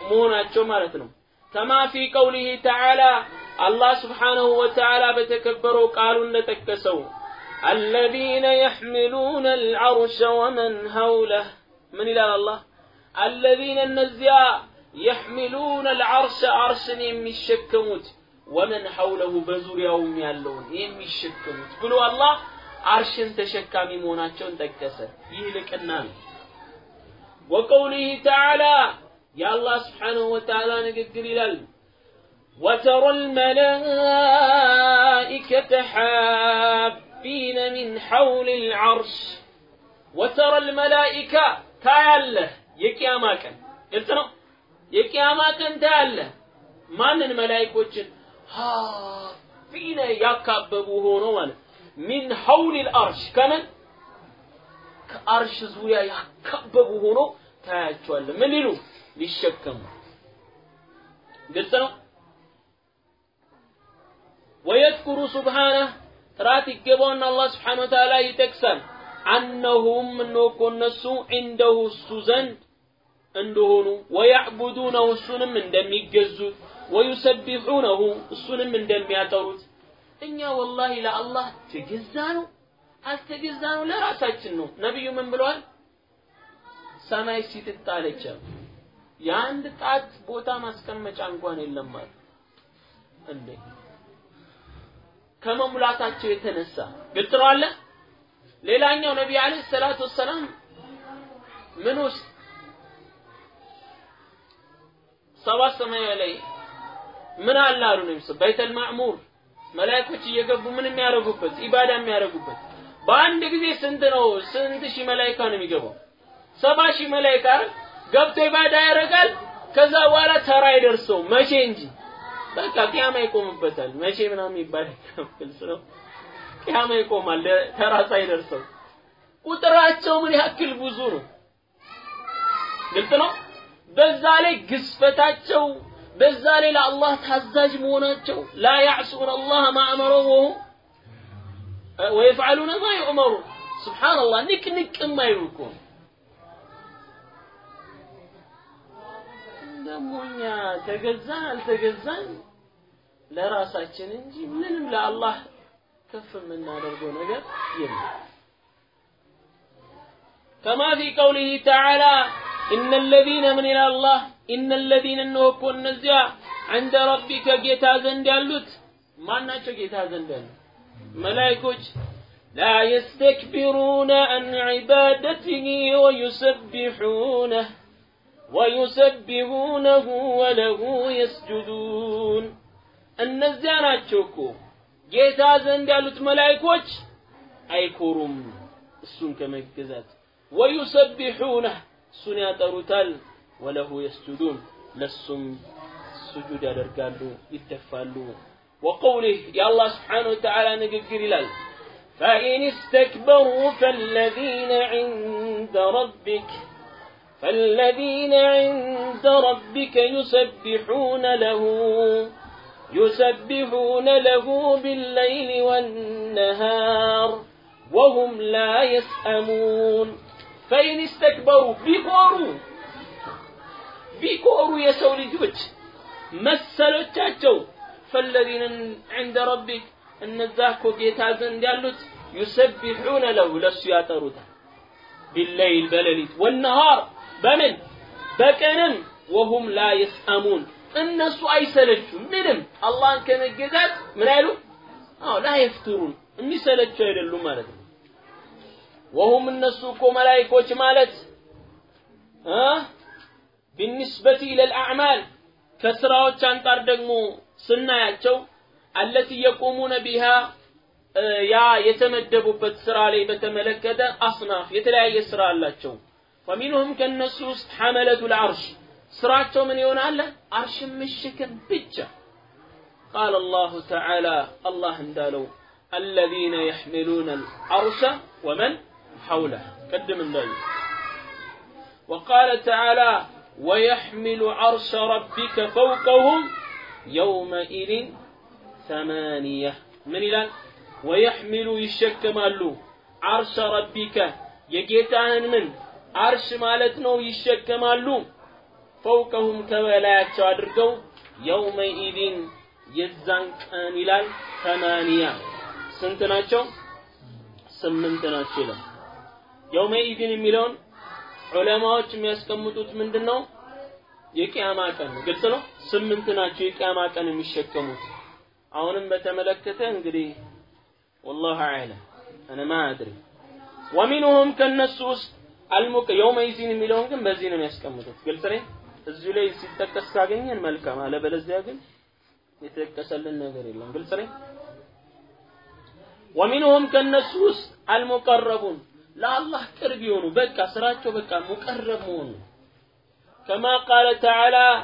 መሆናቸው ማለት ነው ከማ ፊ ቀውሊህ ተዓላ አላህ ስብሓንሁ ወተዓላ በተከበረው ቃሉ እንደጠቀሰው الذين يحملون العرش ومن حوله من إلى الله الذين النزيا يحملون العرش عرشا يمي ومن حوله بزور يوم يالون يمي الشكمت قلوا الله شكا تشكامي موناتشون تكسر يهلك النام وقوله تعالى يا الله سبحانه وتعالى نقدر لل وترى الملائكة حافين من حول العرش وترى الملائكة تعالى يكي أماكن قلت نو يكي أماكن تعالى ما من الملائكة وجدت ሀፊነ ያካበቡ ሆኖ ማለት ሚን ሐውሊል አርሽ ከምን ከአርሽ ዙሪያ ያካበቡ ሆኖ ታያቸዋለ። ምን ሊሉ ሊሸከሙ። ግልጽ ነው። ወየዝኩሩ ሱብሓነህ ጥራት ይገባውና አላህ ስብሓነሁ ወተዓላ ይጠቅሳል። አነሁም እነሆ እኮ እነሱ ዒንደሁ እሱ ዘንድ እንደሆኑ ወያዕቡዱነሁ እሱንም እንደሚገዙት ወዩሰቢሑነሁ እሱንም እንደሚያጠሩት እኛ ወላሂ ለአላህ ተገዛ ነው አልተገዛ ነው ለራሳችን ነው። ነብዩ ምን ብለዋል? ሰማይ ሲትጣለች የአንድ ጣት ቦታ ማስቀመጫ እንኳን የለም እንዴ ከመሙላታቸው የተነሳ ግልጽ አለ። ሌላኛው ነቢ አለይሂ ሰላቱ ወሰላም ምን ውስጥ ሰባት ሰማይ ላይ ምን አለ አሉ ነው በይተል ማዕሙር መላእክቶች እየገቡ ምን የሚያደርጉበት ኢባዳ የሚያደርጉበት በአንድ ጊዜ ስንት ነው? ስንት ሺህ መላይካ ነው የሚገባው? ሰባ ሺህ መላይካ ገብቶ ኢባዳ ያደርጋል። ከዛ በኋላ ተራ አይደርሰው መቼ እንጂ በቃ ቂያማ ይቆምበታል። መቼ ምናምን ይባል ግልጽ ነው። ቂያማ ይቆማል ተራ ሳይደርሰው። ቁጥራቸው ምን ያክል ብዙ ነው? ግልጽ ነው። በዛ ላይ ግዝፈታቸው፣ በዛ ላይ ለአላህ ታዛዥ መሆናቸው ላ ያዕሱን አላህ ማእመረው ወሁም ወየፍዓሉነ ማ ዩእመሩ ሱብሓነላህ ንቅ ንቅ የማይሉ እኮ ደግሞ እኛ ተገዛን አልተገዛን ለራሳችን እንጂ ምንም ለአላህ ከፍ የምናደርገው ነገር የለም። ከማ ፊ ቀውሊህ ተዓላ ኢነ ለዚነ ምን ይላል አላህ ኢነ ለዚነ እነሆ እኮ እነዚያ ዐንደ ረቢከ ጌታ ዘንድ ያሉት ማን ናቸው? ጌታ ዘንድ ያሉት መላይኮች لا يستكبرون عن عبادته ويسبحونه ويسبحونه وله يسجدون እነዚያ ናቸው እኮ ጌታ ዘንድ ያሉት መላይኮች አይኮሩም እሱን ከመገዛት ወዩሰቢሑነህ እሱን ያጠሩታል وله يسجدون لسم سجود يدرقالو يتفالو. وقوله يا الله سبحانه وتعالى نققر لال فإن استكبروا فالذين عند ربك فالذين عند ربك يسبحون له يسبحون له بالليل والنهار وهم لا يسأمون. فإن استكبروا بقروا ቢቆሩ የሰው ልጆች መሰሎቻቸው ፈለዚነ ዕንደ ረቢክ እነዛ እኮ ጌታ ዘንድ ያሉት ዩሰቢሑነ ለሁ ለሱ ያጠሩታል ቢለይል በሌሊት ወነሃር በምን በቀንም ወሁም ላ የስአሙን እነሱ አይሰለቹም ምንም አላህን ከመገዛት ምን አይሉ አዎ ላ የፍትሩን የሚሰለቹ አይደሉም ማለት ነው ወሁም እነሱ እኮ መላይኮች ማለት ቢንስበቲ ኢለል አዕማል ከስራዎች አንጻር ደግሞ ስናያቸው አለቲ የቆሙነ ቢሃ ያ የተመደቡበት ስራ ላይ በተመለከተ አስናፍ የተለያየ ስራ አላቸው ወሚንሁም ከነሱ ውስጥ ሐመለቱ ልዓርሽ ስራቸው ምን ይሆናል አርሽን መሸከም ብቻ قال الله تعالى الله اندالو الذين يحملون العرش ومن حوله قدم اندالو وقال تعالى ويحمل عرش ربك فوقهم يومئذ ثمانية من إلى ويحمل يشكمالو عرش ربك يجيتان من عرش مالتنا يشكمالو فوقهم كبلاك أدرقوا يومئذ የዛን ቀን ይላል ተማንያ ስንት ናቸው ስምንት ናቸው ይላል የውመኢድን የሚለውን ዑለማዎች የሚያስቀምጡት ምንድነው? የቂያማ ቀን ግልጽ ነው። ስምንት ናቸው የቂያማ ቀን የሚሸከሙት። አሁንም በተመለከተ እንግዲህ ወላሁ አዕለም እኔ ማ ወሚንሁም ከነሱ ውስጥ አልሙቅ የውመይዚን የሚለውን ግን በዚህ ነው የሚያስቀምጡት። ግልጽ ነኝ። እዚሁ ላይ ሲጠቀስ ካገኘን መልካም፣ አለበለዚያ ግን የተጠቀሰልን ነገር የለም። ግልጽ ነኝ። ወሚንሁም ከነሱ ውስጥ አልሙቀረቡን ለአላህ ቅርብ የሆኑ በቃ ስራቸው በቃ ሙቀረብ መሆኑ كما قال تعالى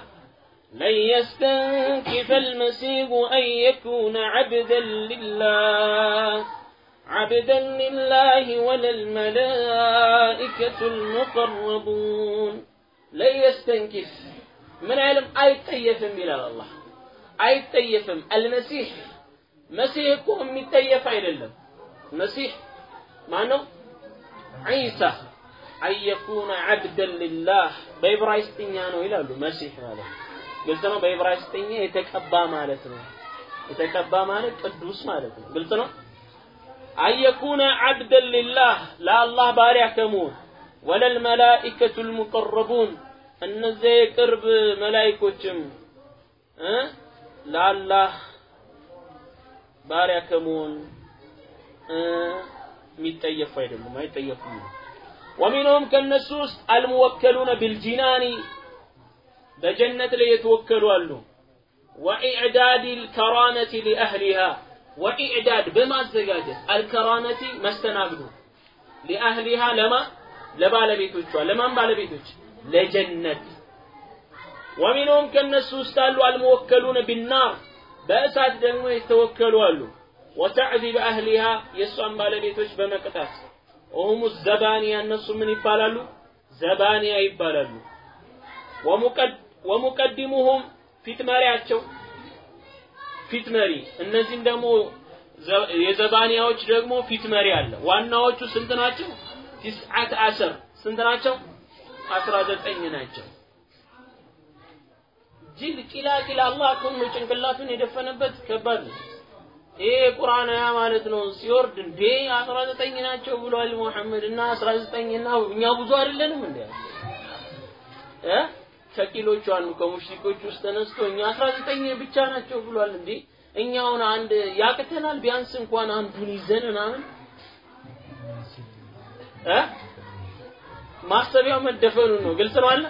لن يستنكف المسيح أن يكون عبدا لله عبدا لله ولا الملائكة المقربون لن يستنكف من علم أي تيفم إلى الله أي تيفم المسيح مسيح كهم يتيف إلى ዒሳ አን የኩነ ዓብደን ሊላህ በዕብራይስጥኛ ነው ይላሉ። መሲህ ማለት ግልጽ ነው። በዕብራይስጥኛ የተቀባ ማለት ነው። የተቀባ ማለት ቅዱስ ማለት ነው። ግልጽ ነው። አየኩነ ዓብደን ሊላህ ለአላህ ባሪያ ከመሆን ወለል መላኢከቱ ልሙቀረቡን እነዚያ የቅርብ መላይኮችም ለአላህ ባሪያ ከመሆን ومنهم كالنسوس الموكلون بالجنان بجنة جنة ليتوكلوا له وإعداد الكرانة لأهلها. وإعداد بما الزجاجة الكرانة ما استنابدو لأهلها لما؟ لبال بيتوش لما بال بيتوش لجنة. ومنهم كالنسوس الموكلون بالنار. بأسات دموه يتوكلوا له ወተዕዚብ አህሊሃ የእሷን ባለቤቶች በመቅጣት ኦሁሙ ዘባንያ እነሱ ምን ይባላሉ? ዘባንያ ይባላሉ። ወሙቀዲሙሁም ፊት መሪያቸው ፊት መሪ። እነዚህም ደግሞ የዘባንያዎች ደግሞ ፊት መሪ አለ። ዋናዎቹ ስንት ናቸው? ቲስዓት አሰር ስንት ናቸው? አስራ ዘጠኝ ናቸው። ጅል ቂላቂል አላህ ሁሉ ጭንቅላቱን የደፈነበት ከባድ ነው። ይሄ ቁርአን ያ ማለት ነው ሲወርድ እንዴ? 19 ናቸው ብሏል ሙሐመድ እና 19 እና እኛ ብዙ አይደለንም እንዴ? እ? ከቂሎቹ አንዱ ከሙሽሪኮች ውስጥ ተነስቶ እኛ 19 ብቻ ናቸው ብሏል እንዴ? እኛውን አንድ ያቅተናል ቢያንስ እንኳን አንዱን ይዘን ምናምን? እ? ማሰቢያው መደፈኑ ነው። ግልጽ ነው አለ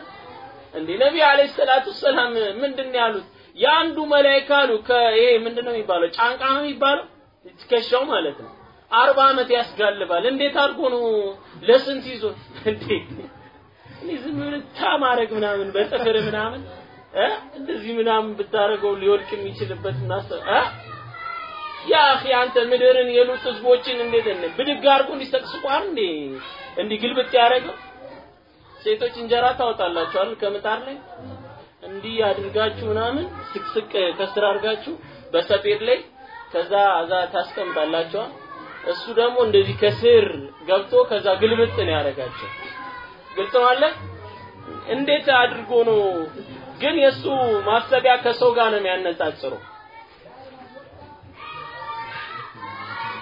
እንዴ ነቢ አለይሂ ሰላቱ ሰላም ምንድን ነው ያሉት የአንዱ መላይካ አሉ ከይሄ ምንድነው የሚባለው? ጫንቃ ነው የሚባለው? ትከሻው ማለት ነው። አርባ ዓመት ያስጋልባል። እንዴት አድርጎ ነው ለስንት ይዞ እንዴ? እኔ ዝም ብለህ ታ ማድረግ ምናምን በጥፍር ምናምን እ? እንደዚህ ምናምን ብታደርገው ሊወድቅ የሚችልበት እናስብ እ? ያ አኺ አንተ ምድርን የሉት ህዝቦችን እንዴት እንደ ብድግ አድርጎ እንዲሰቅስቋል እንዴ? እንዲህ ግልብጥ ያደረገው? ሴቶች እንጀራ ታወጣላችኋል ከምጣድ ላይ እንዲህ አድርጋችሁ ምናምን ስቅስቅ ከስር አድርጋችሁ በሰፌድ ላይ ከዛ አዛ ታስቀምጣላቸዋል። እሱ ደግሞ እንደዚህ ከስር ገብቶ ከዛ ግልብጥ ነው ያደርጋቸው። ግልጽ ማለት እንዴት አድርጎ ነው ግን የእሱ ማሰቢያ ከሰው ጋር ነው የሚያነጻጽረው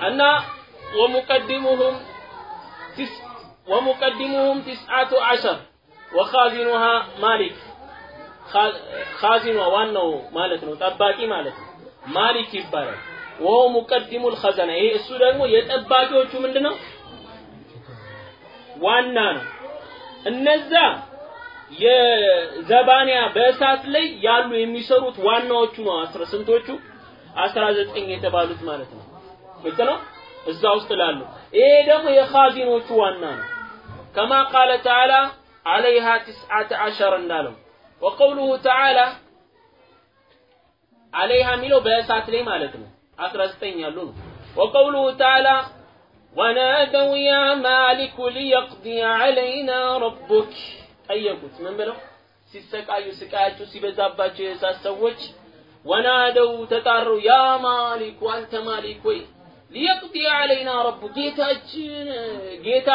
እና ወሙቀዲሙሁም ወሙቀድሙሁም ትስዓቱ ዐሸር ወኻዚኑሃ ማሊክ ካዚኗ ዋናው ማለት ነው፣ ጠባቂ ማለት ነው። ማሊክ ይባላል። ወሁ ሙቀዲሙል ኸዘና ይሄ እሱ ደግሞ የጠባቂዎቹ ምንድነው ዋና ነው። እነዛ የዘባንያ በእሳት ላይ ያሉ የሚሰሩት ዋናዎቹ ነው። አስራ ስንቶቹ አስራ ዘጠኝ የተባሉት ማለት ነው። ግልጽ ነው። እዛ ውስጥ ላሉ ይሄ ደግሞ የኻዚኖቹ ዋና ነው። ከማ ቃለ ተዓላ አለይሃ ትስዓተ ዐሸር እንዳለው ወቀውሉሁ ተዓላ አለይሃ የሚለው በእሳት ላይ ማለት ነው። አስራ ዘጠኝ ያሉ ነው። ወቀውሉሁ ተዓላ ወናደው ያ ማሊኩ ሊየቅዲ ዐለይና ረቡክ። ጠየቁት። ምን ብለው? ሲሰቃዩ ስቃያቸው ሲበዛባቸው የእሳት ሰዎች ወናደው ተጣሩ ያ ማሊኩ አንተ ማሊክ ወይ ሊየቅዲ ዐለይና ረቡ ጌታችን ጌታ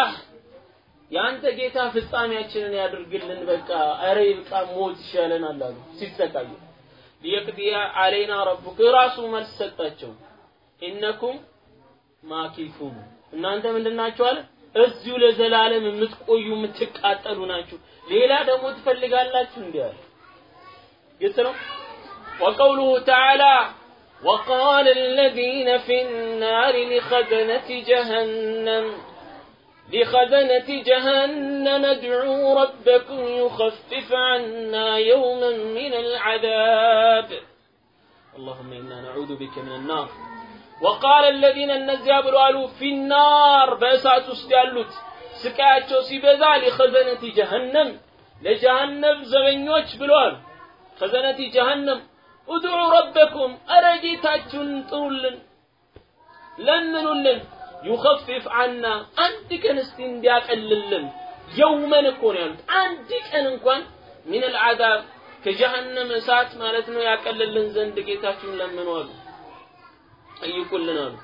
የአንተ ጌታ ፍጻሜያችንን ያድርግልን በቃ ኧረ ይብቃ ሞት ይሻለናል አሉ ሲሰቃዩ ሊየቅዲ ዐለይና ረቡክ ራሱ መልስ ሰጣቸው ኢነኩም ማኪቱም እናንተ ምንድን ናችሁ አለ እዚሁ ለዘላለም የምትቆዩ የምትቃጠሉ ናችሁ ሌላ ደግሞ ትፈልጋላችሁ እንዲህ አለ ግልጽ ነው وقوله تعالى وقال الذين في النار لخزنة جهنم لخزنة جهنم ادعوا ربكم يخفف عنا يوما من العذاب. اللهم إنا نعوذ بك من النار. وقال الذين النزياب قالوا في النار بأسعة استعلت سكاعت سيبزا لخزنة جهنم لجهنم زمن يوش بلوان خزنة جهنم ادعوا ربكم أرجيتا تنطولن لننولن لن. يخفف عنا. أنت كنستين ديات اللم يوما نكون يعني. أنت كنكون من العذاب. كجهنم سات مالتنا يا كل اللنزن دكيتاتون لما نوض أي كلنا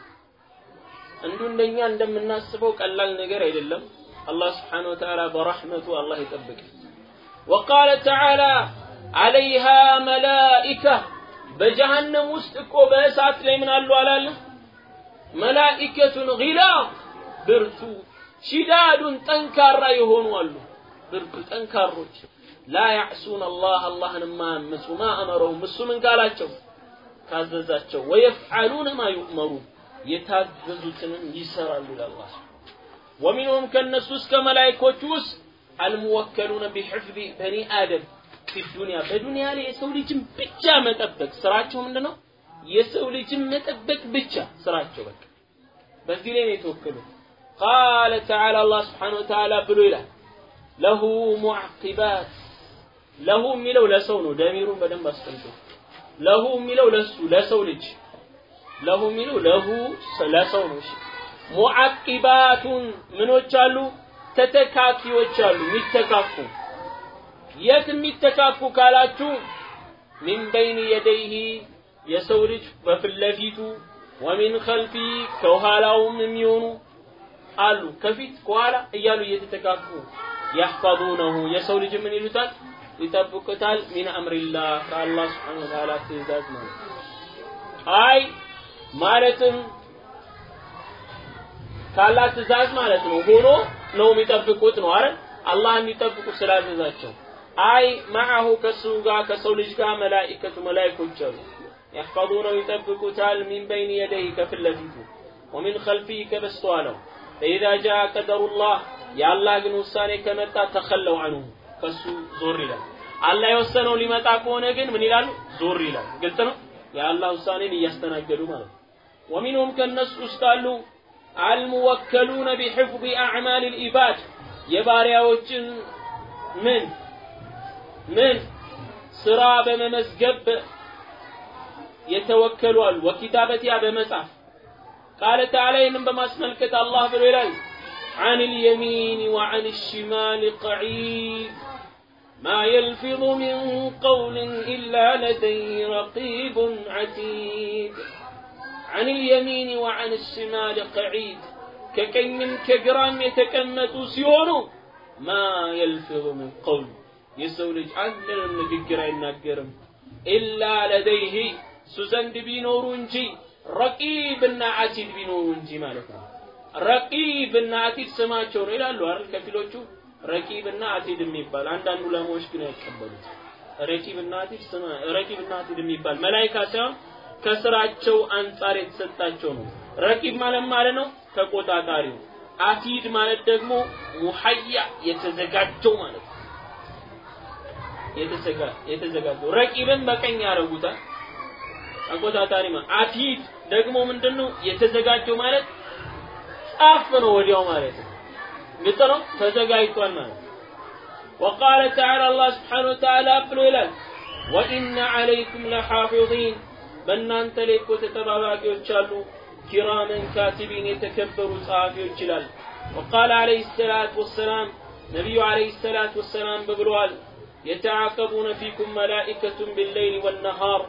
عندنا دنيا عندما الناس فوق الله نجر إللم. الله سبحانه وتعالى برحمته الله يطبق وقال تعالى عليها ملائكة. بجهنم وسطك وبأسات لي من الله መላኢከቱን ጊላብ ብርቱ ሽዳዱን ጠንካራ የሆኑ አሉ። ብርቱ ጠንካሮች። ላ ያዕሱን አላህ አላህን የማያምፁ ማ አመረውም። እሱ ምን ካላቸው? ካዘዛቸው። ወየፍዓሉነ ማ ዩእመሩን። የታዘዙትንም ይሰራሉ ለአላህ ወሚንሁም ከእነሱ እስከ መላይኮቹ ውስጥ አልሙወከሉነ ቢሕፍዚ በኒ አደም ፊ ዱንያ። በዱንያ ላይ የሰው ልጅን ብቻ መጠበቅ። ስራቸው ምንድነው? የሰው ልጅን መጠበቅ ብቻ ስራቸው በቃ በዚህ ላይ ነው የተወከሉት። ቃለ ተዓላ አላህ ስብሓን ወተዓላ ብሎ ይላል ለሁ ሙዕቂባት ለሁ የሚለው ለሰው ነው። ደሚሩን በደንብ አስቀምጡ። ለሁ የሚለው ለሱ ለሰው ልጅ። ለሁ የሚለው ለሁ ለሰው ነው። እሺ ሙዓቂባቱን ምኖች አሉ? ተተካኪዎች አሉ የሚተካኩ። የት የሚተካኩ ካላችሁ ሚን በይን የደይህ የሰው ልጅ በፊት ለፊቱ ወሚን ከልፊ ከኋላውም የሚሆኑ አሉ። ከፊት ከኋላ እያሉ እየተተካኩ ያህፋዙነሁ። የሰው ልጅ ምን ይሉታል? ይጠብቁታል። ሚን አምሪላህ ከአላህ ስብሓን ወተዓላ ትእዛዝ ማለት አይ ማለትም ካላህ ትእዛዝ ማለት ነው። ሆኖ ነው የሚጠብቁት ነው አይደል? አላህ እንዲጠብቁ ስላዘዛቸው። አይ ማአሁ ከሱ ጋር ከሰው ልጅ ጋር መላኢከቱ መላኢኮች አሉ። يحفظون ويثبت تال من بين يديك في الذي ومن خلفيك بسطوانه. فإذا جاء قدر الله يا الله قن وساني كمتا تخلوا عنه። فسو زور لا الله يوسانو لما تاكونا قن من الال زور لا قلتنا يا الله وساني ليستنا قدو مالا ومنهم كالناس استالوا الموكلون بحفظ أعمال الإباد يباري من من سرابة ممزقب من የተወከሉ አሉ ወኪታበቲያ በመጻፍ ቃለ ተዓላ ይህንም በማስመልከት አላህ ብሎ ይላል عن اليمين وعن الشمال قعيد ما يلفظ من قول إلا لديه رقيب عتيد عن اليمين وعن الشمال قعيد ككيم كجرام يتكمت سيونه ما يلفظ من قول يسولج عندنا النجقر ينقرم إلا لديه እሱ ዘንድ ቢኖሩ እንጂ ረቂብና አቲድ ቢኖሩ እንጂ ማለት ነው። ረቂብና አቲድ ስማቸው ነው ይላሉ አይደል? ከፊሎቹ ረቂብና አቲድ የሚባል አንዳንድ ዑለማዎች ግን ያቀበሉት ረቂብና አቲድ ስማ ረቂብና አቲድ የሚባል መላኢካ ሳይሆን ከስራቸው አንጻር የተሰጣቸው ነው። ረቂብ ማለት ማለት ነው ተቆጣጣሪው። አቲድ ማለት ደግሞ ሙሐያ የተዘጋጀው ማለት ነው። የተዘጋጀው ረቂብን በቀኝ ያደርጉታል። ተቆጣጣሪ ማለት አቲድ ደግሞ ምንድነው የተዘጋጀው ማለት ጻፍ ነው ወዲያው ማለት ነው ግልጽ ነው ተዘጋጅቷል ማለት وقال تعالى الله سبحانه وتعالى ብሎ ይላል وإن عليكم لحافظين በእናንተ ላይ እኮ ተጠባባቂዎች አሉ ኪራመን ካቲቢን የተከበሩ ጸሐፊዎች ይላል وقال عليه الصلاة والسلام ነቢዩ عليه الصلاة والسلام ብለዋል يتعاقبون فيكم ملائكة بالليل والنهار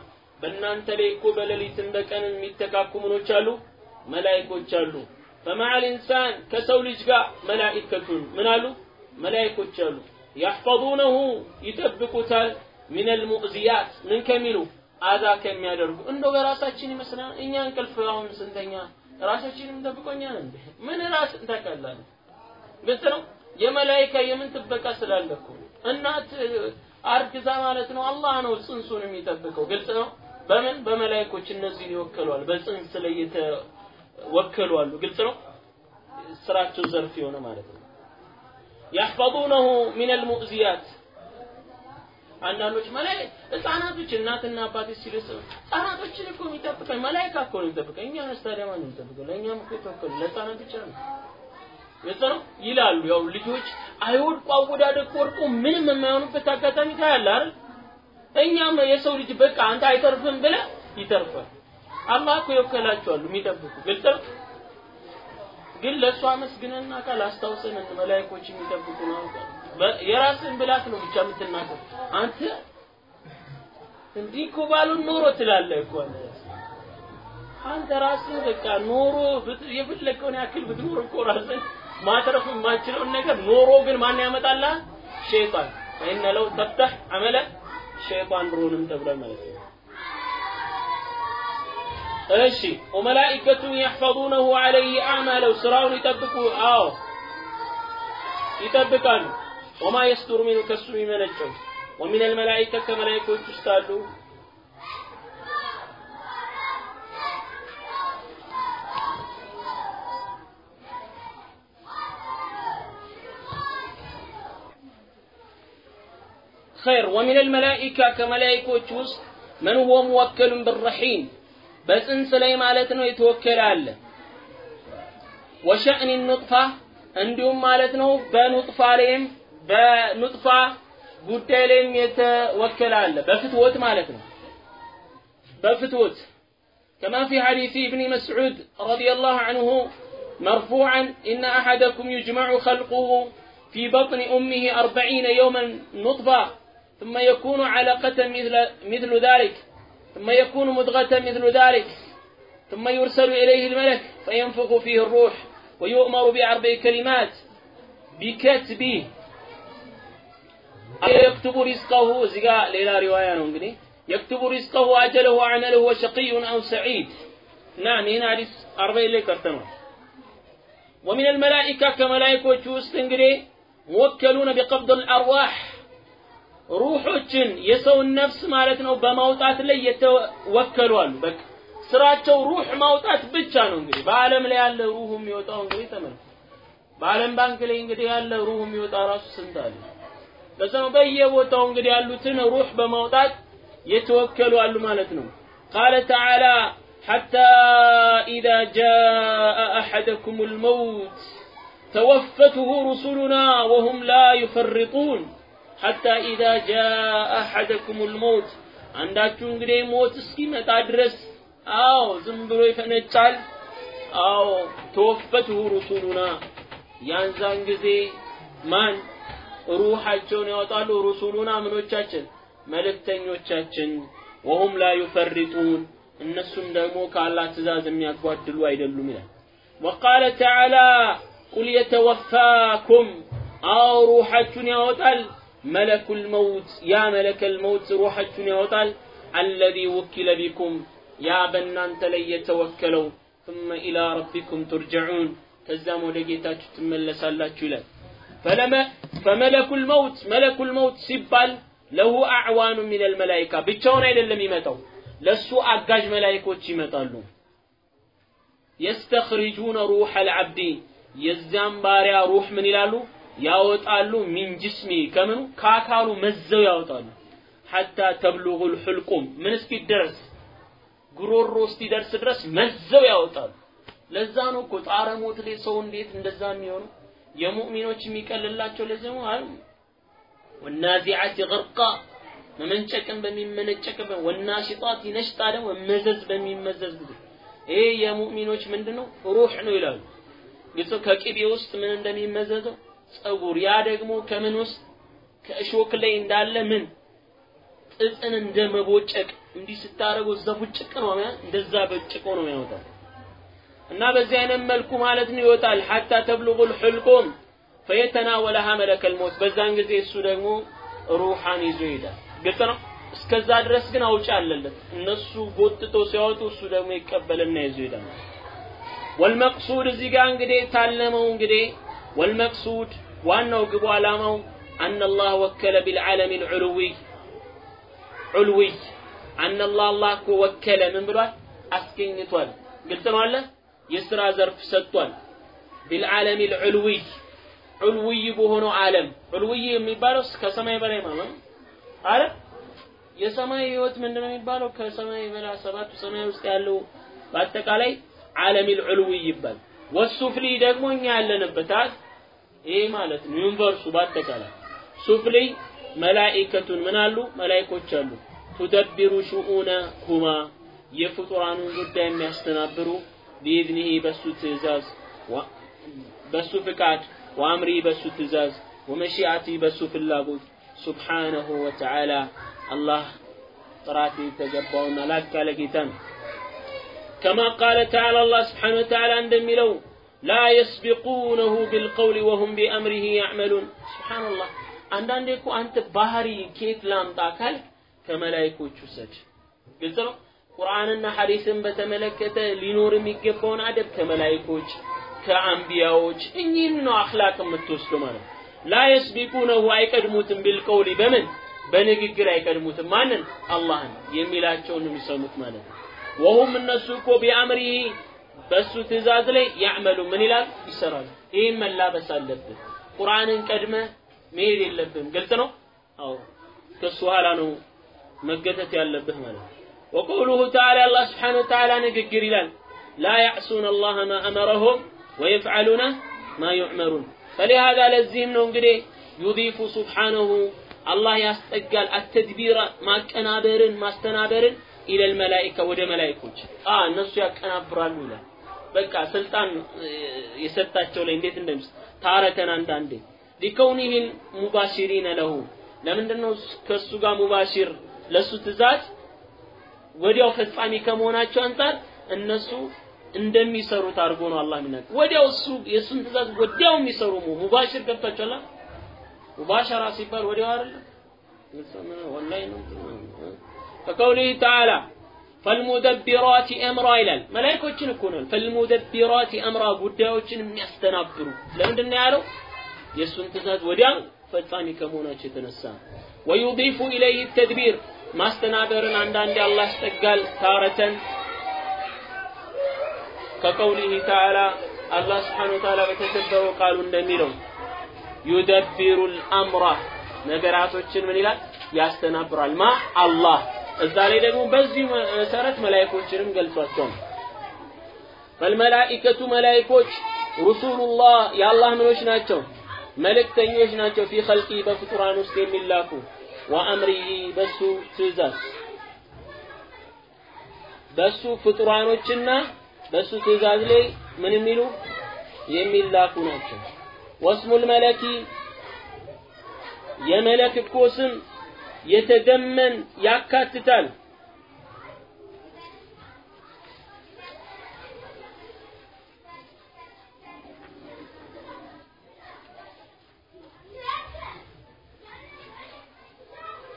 በእናንተ ላይ እኮ በሌሊትም በቀን የሚተካኩ ምኖች አሉ? መላይኮች አሉ። ፈማዓል ኢንሳን ከሰው ልጅ ጋር መላኢከቱን ምን አሉ? መላይኮች አሉ። ያሕፈظነሁ ይጠብቁታል። ሚን አልሙዕዚያት ምን ከሚሉ? አዛ ከሚያደርጉ። እንደው በራሳችን ይመስላል እኛ እንቅልፍ አሁን ስንተኛ? ራሳችን ጠብቆኛ ነን ምን ራስ እንተካላለን ነው? የመላይካ የምን ጥበቃ ስላለኩ እናት አርግዛ ማለት ነው። አላህ ነው ጽንሱን የሚጠብቀው። ግልጽ ነው? በምን? በመላይኮች እነዚህን ይወከሏል። በጽንስ ላይ የተወከሉ አሉ ግልጽ ነው? ስራቸው ዘርፍ የሆነ ማለት ነው። ያህፈظونه من المؤذيات አንዳንዶች መላእክ ህፃናቶች እናትና አባት ሲሉ ህፃናቶችን እኮ የሚጠብቀን መላእክ እኮ ነው የሚጠብቀን እኛ ነስ ማን የሚጠብቀን ለእኛም እኮ የተወከሉ ለህፃናት ብቻ ነው። የጸሩ ይላሉ። ያው ልጆች አይወድቁ አወዳደቅ ወድቁ ምንም የማይሆኑበት አጋጣሚ ታያለ አይደል? እኛም የሰው ልጅ በቃ አንተ አይተርፍም ብለ ይተርፋል። አላህ እኮ ይወከላቸዋል የሚጠብቁ። ግልጽ ነው? ግን ለእሱ አመስግነና ቃል አስታውሰን መላይኮች የሚጠብቁ ነው የራስን ብላት ነው ብቻ የምትናገር። አንተ እንዲህ እኮ ባሉን ኖሮ ትላለህ እኮ አንተ። ራስህ በቃ ኖሮ የፈለከውን ያክል ብትኖር እኮ ራስህ ማትረፍ የማችለውን ነገር ኖሮ ግን ማን ያመጣልሃል? ሸይጣን። ፈኢነ ለው ተፍተህ አመለ ሸይጣን ድሮንም ተብሏል ማለት ነው። እሺ ወመላኢከቱን የሕፈظونه عليه አዕማለው ስራውን ይጠብቁ አዎ ይጠብቃሉ። ወማ የስቱር ሚኑ ከሱ የሚመነጨው ወሚነል መላኢከ ከመላኢኮች ውስጥ አሉ خير ومن الملائكة كملائكة وسط من هو موكل بالرحيم በጽንስ ላይ ማለት ነው የተወከለ አለ ወሸእን ኑጥፋ እንዲሁም ማለት ነው በኑጥፋ ላይም በኑጥፋ ጉዳይ ላይም የተወከለ አለ በፍትወት ማለት ነው በፍትወት كما في حديث ابن مسعود رضي الله عنه مرفوعا إن أحدكم يجمع خلقه في بطن أمه أربعين يوما نطفة ثم يكون علقة مثل, مثل ذلك. ثم يكون مضغة مثل ذلك. ثم يرسل إليه الملك فينفخ فيه الروح ويؤمر بأربع كلمات. بكتبه يكتب رزقه. زقاء ليلى رواية يكتب رزقه أجله وعمله وشقي أو سعيد. نعم هنا حديث أربعين ليك ومن الملائكة كملائكة وجوست موكلون بقبض الأرواح. ሩሖችን የሰውን ነፍስ ማለት ነው በማውጣት ላይ የተወከሉ አሉ። በቃ ስራቸው ሩህ ማውጣት ብቻ ነው። እንግዲህ በአለም ላይ ያለ ሩህ የሚወጣው እንግዲህ ተመልከቱ። በአለም ባንክ ላይ እንግዲህ ያለ ሩህ የሚወጣ ራሱ ስንት አለ። ለዛ ነው በየቦታው እንግዲህ ያሉትን ሩህ በማውጣት የተወከሉ አሉ ማለት ነው። ቃለ ተዓላ ሐታ إذا جاء أحدكم الموت توفته رسلنا وهم لا يفرطون ሐታ ኢዛ ጃ አሐደኩሙል ሞት አንዳችሁ እንግዲህ ሞት እስኪመጣ ድረስ አዎ ዝም ብሎ ይፈነጫል። አዎ ተወፈትሁ ሩሱሉና። ያንዛን ጊዜ ማን? ሩሃቸውን ያወጣሉ? ሩሱሉና ምኖቻችን? መልእክተኞቻችን። ወሁም ላ ዩፈሪጡን። እነሱም ደግሞ ከአላህ ትእዛዝ የሚያጓድሉ አይደሉም ይላል። ወቃለ ተዓላ ቁል የተወፋኩም። አዎ ሩሃችሁን ያወጣል። መለኩል መውት ያ መለከል መውት ሩሓችሁን ያወጣል አለዚ ውኪለ ቢኩም ያ በእናንተ ላይ የተወከለው ثم إلى ربكم ترجعون ከዛም ወደ ጌታችሁ ትመለሳላችሁ ይላል ፈመለኩል መውት መለኩል መውት ሲባል ለሁ አዕዋኑ ሚነል መላይካ ብቻውን አይደለም ይመጣው ለሱ አጋዥ መላይኮች ይመጣሉ የስተኽሪጁነ ሩሕ አልዓብዲ የዚያም ባሪያ ሩህ ምን ይላሉ ያወጣሉ። ሚን ጅስሚ ከምኑ? ከአካሉ መዘው ያወጣሉ። ሐታ ተብሉጉ ልሑልቁም ምን እስኪደርስ ጉሮሮ እስኪደርስ ድረስ መዘው ያወጣሉ። ለዛ ነው እኮ ጣረ ሞት ላይ ሰው እንዴት እንደዛ የሚሆነው የሙእሚኖች የሚቀልላቸው ለዚህ ነው? አይ ወናዚዓት ገርቃ መመንጨቅን በሚመነጨቅበት ወናሽጣት ነሽጣ ደግሞ መዘዝ በሚመዘዝ ጊዜ። ይሄ የሙእሚኖች ምንድነው? ሩህ ነው ይላሉ። ግልጽ ከቅቤ ውስጥ ምን እንደሚመዘዘው ጸጉር። ያ ደግሞ ከምን ውስጥ? ከእሾክ ላይ እንዳለ ምን? ጥጥን እንደ መቦጨቅ። እንዲህ ስታረገው እዛ ቡጭቅ ነው እንደዛ በጭቆ ነው የሚያወጣው። እና በዚህ አይነት መልኩ ማለት ነው ይወጣል። ሐታ ተብሉጉ ልሑልቁም ፈየተናወለሃ መለከል ሞት። በዛን ጊዜ እሱ ደግሞ ሩሓን ይዞ ይሄዳል። ግልጽ ነው? እስከዛ ድረስ ግን አውጭ አለለት። እነሱ ጎትቶ ሲያወጡ እሱ ደግሞ ይቀበልና ይዞ ይሄዳል። ወልመቅሱድ እዚህ ጋር እንግዲህ ታለመው እንግዲህ ወልመቅሱድ ዋናው ግቡ ዓላማው አነ አላህ ወከለ ቢልዓለም ልዑልውይ ዑልውይ አነ አላህ አላህ እኮ ወከለ ምን ብሏል አስገኝቷል ግልጽ ነው አለ የስራ ዘርፍ ሰጥቷል ቢልዓለም ልዑልውይ ዑልውይ በሆነው ዓለም ዑልውይ የሚባለው ከሰማይ በላይ ማለት ነው አረ የሰማይ ህይወት ምንድነው የሚባለው? ከሰማይ በላይ ሰባቱ ሰማይ ውስጥ ያለው በአጠቃላይ العالم العلوي ይባል። والسفلي ደግሞ እኛ ያለንበት ይሄ ማለት ነው። universe ኡ ባጠቃላይ ሱፍ ላይ ملائكة ምን አሉ? መላኢኮች አሉ። تدبر شؤونهما የፍጡራኑን ጉዳይ የሚያስተናብሩ بإذنه በሱ ትእዛዝ በሱ ፍቃድ وأمره በሱ ትእዛዝ ومشيئته በሱ ፍላጎት سبحانه وتعالى አላህ ጥራት የተገባውና ላቅ ያለ ጌታ ነው። ከማ ቃለ ተዓላ አላህ ስብሓነ ወተዓላ እንደሚለው ላ የስቢቁነሁ ቢልቀውል ወሁም ቢአምሪህ ያዕመሉን። ስብሓንላህ አንዳንዴ እኮ አንተ ባህሪ ኬት ላምጣ ካል ከመላይኮች ውሰድ። ግልጽ ነው? ቁርአንና ሐዲስን በተመለከተ ሊኖር የሚገባውን አደብ ከመላይኮች ከአንቢያዎች እኚህን ነው አኽላቅ የምትወስደው ማለት ላ የስቢቁነሁ አይቀድሙትም ቢልቀውል በምን? በንግግር አይቀድሙትም። ማንን? አላህን የሚላቸውን የሚሰሙት ማለት ነው። ወሁም እነሱ እኮ ቢአምሪህ በእሱ ትእዛዝ ላይ ያዕመሉ ምን ይላል ይሰራሉ። ይህም መላበስ አለብን። ቁርአንን ቀድመ መሄድ የለብም። ግልጽ ነው። አዎ ከሱ ኋላ ነው መገተት ያለብህ ማለት ነው። ወቀውሉሁ ተዓላ አላህ ስብሓነሁ ወተዓላ ንግግር ይላል ላ ያዕሱነ አላህ ማ አመረሁም ወየፍዓሉነ ማ ዩዕመሩን ፈሊሃዛ ለዚህም ነው እንግዲህ ዩዲፉ ሱብሓነሁ አላህ ያስጠጋል አተድቢራ ማቀናበርን ማስተናበርን ኢለል መላኢካ ወደ መላኢኮች እነሱ ያቀናብራሉ ይላል በቃ ስልጣን የሰጣቸው ላይ እንዴት እንደምስ ታረተን አንዳንዴ። ሊከውኒህን ሙባሽሪነ ለሁ። ለምንድነው ከሱ ጋር ሙባሽር ለሱ ትእዛዝ ወዲያው ፈጻሚ ከመሆናቸው አንጻር እነሱ እንደሚሰሩት አድርጎ ነው አላህ የሚናገር ወዲያው እሱ የእሱን ትእዛዝ ወዲያው የሚሰሩ ሙባሽር ገብታችኋል ሙባሸራ ሲባል ወዲያው አይደለም? ወላሂ ነው። ከቀውሊህ ተዓላ ፈልሙደቢራት አምራ ይላል። መላይኮችን እኮ ነው ፈልሙደቢራት አምራ ጉዳዮችን የሚያስተናብሩ ለምንድን ነው ያለው? የእሱን ትእዛዝ ወዲያው ፈጻሚ ከመሆናቸው የተነሳ። ወዩዲፉ ኢለይህ ተድቢር ማስተናበርን አንዳንዴ አላህ ያስጠጋል። ታረተን ከቀውሊህ ተዓላ አላህ ስብሓን ወተዓላ በተከበረው ቃሉ እንደሚለው ዩደቢሩ ልአምራ ነገራቶችን ምን ይላል? ያስተናብራል። ማ? አላህ እዛ ላይ ደግሞ በዚህ መሰረት መላይኮችንም ገልጿቸዋል። ፈልመላኢከቱ መላኢኮች ሩሱሉላህ የአላህ ምኖች ናቸው መልእክተኞች ናቸው። ፊ ኸልቂ በፍጡራን ውስጥ የሚላኩ ወአምሪሂ በሱ ትእዛዝ በሱ ፍጡራኖችና በሱ ትእዛዝ ላይ ምን የሚሉ የሚላኩ ናቸው። ወስሙል መለኪ የመለክ እኮ ስም የተደመን ያካትታል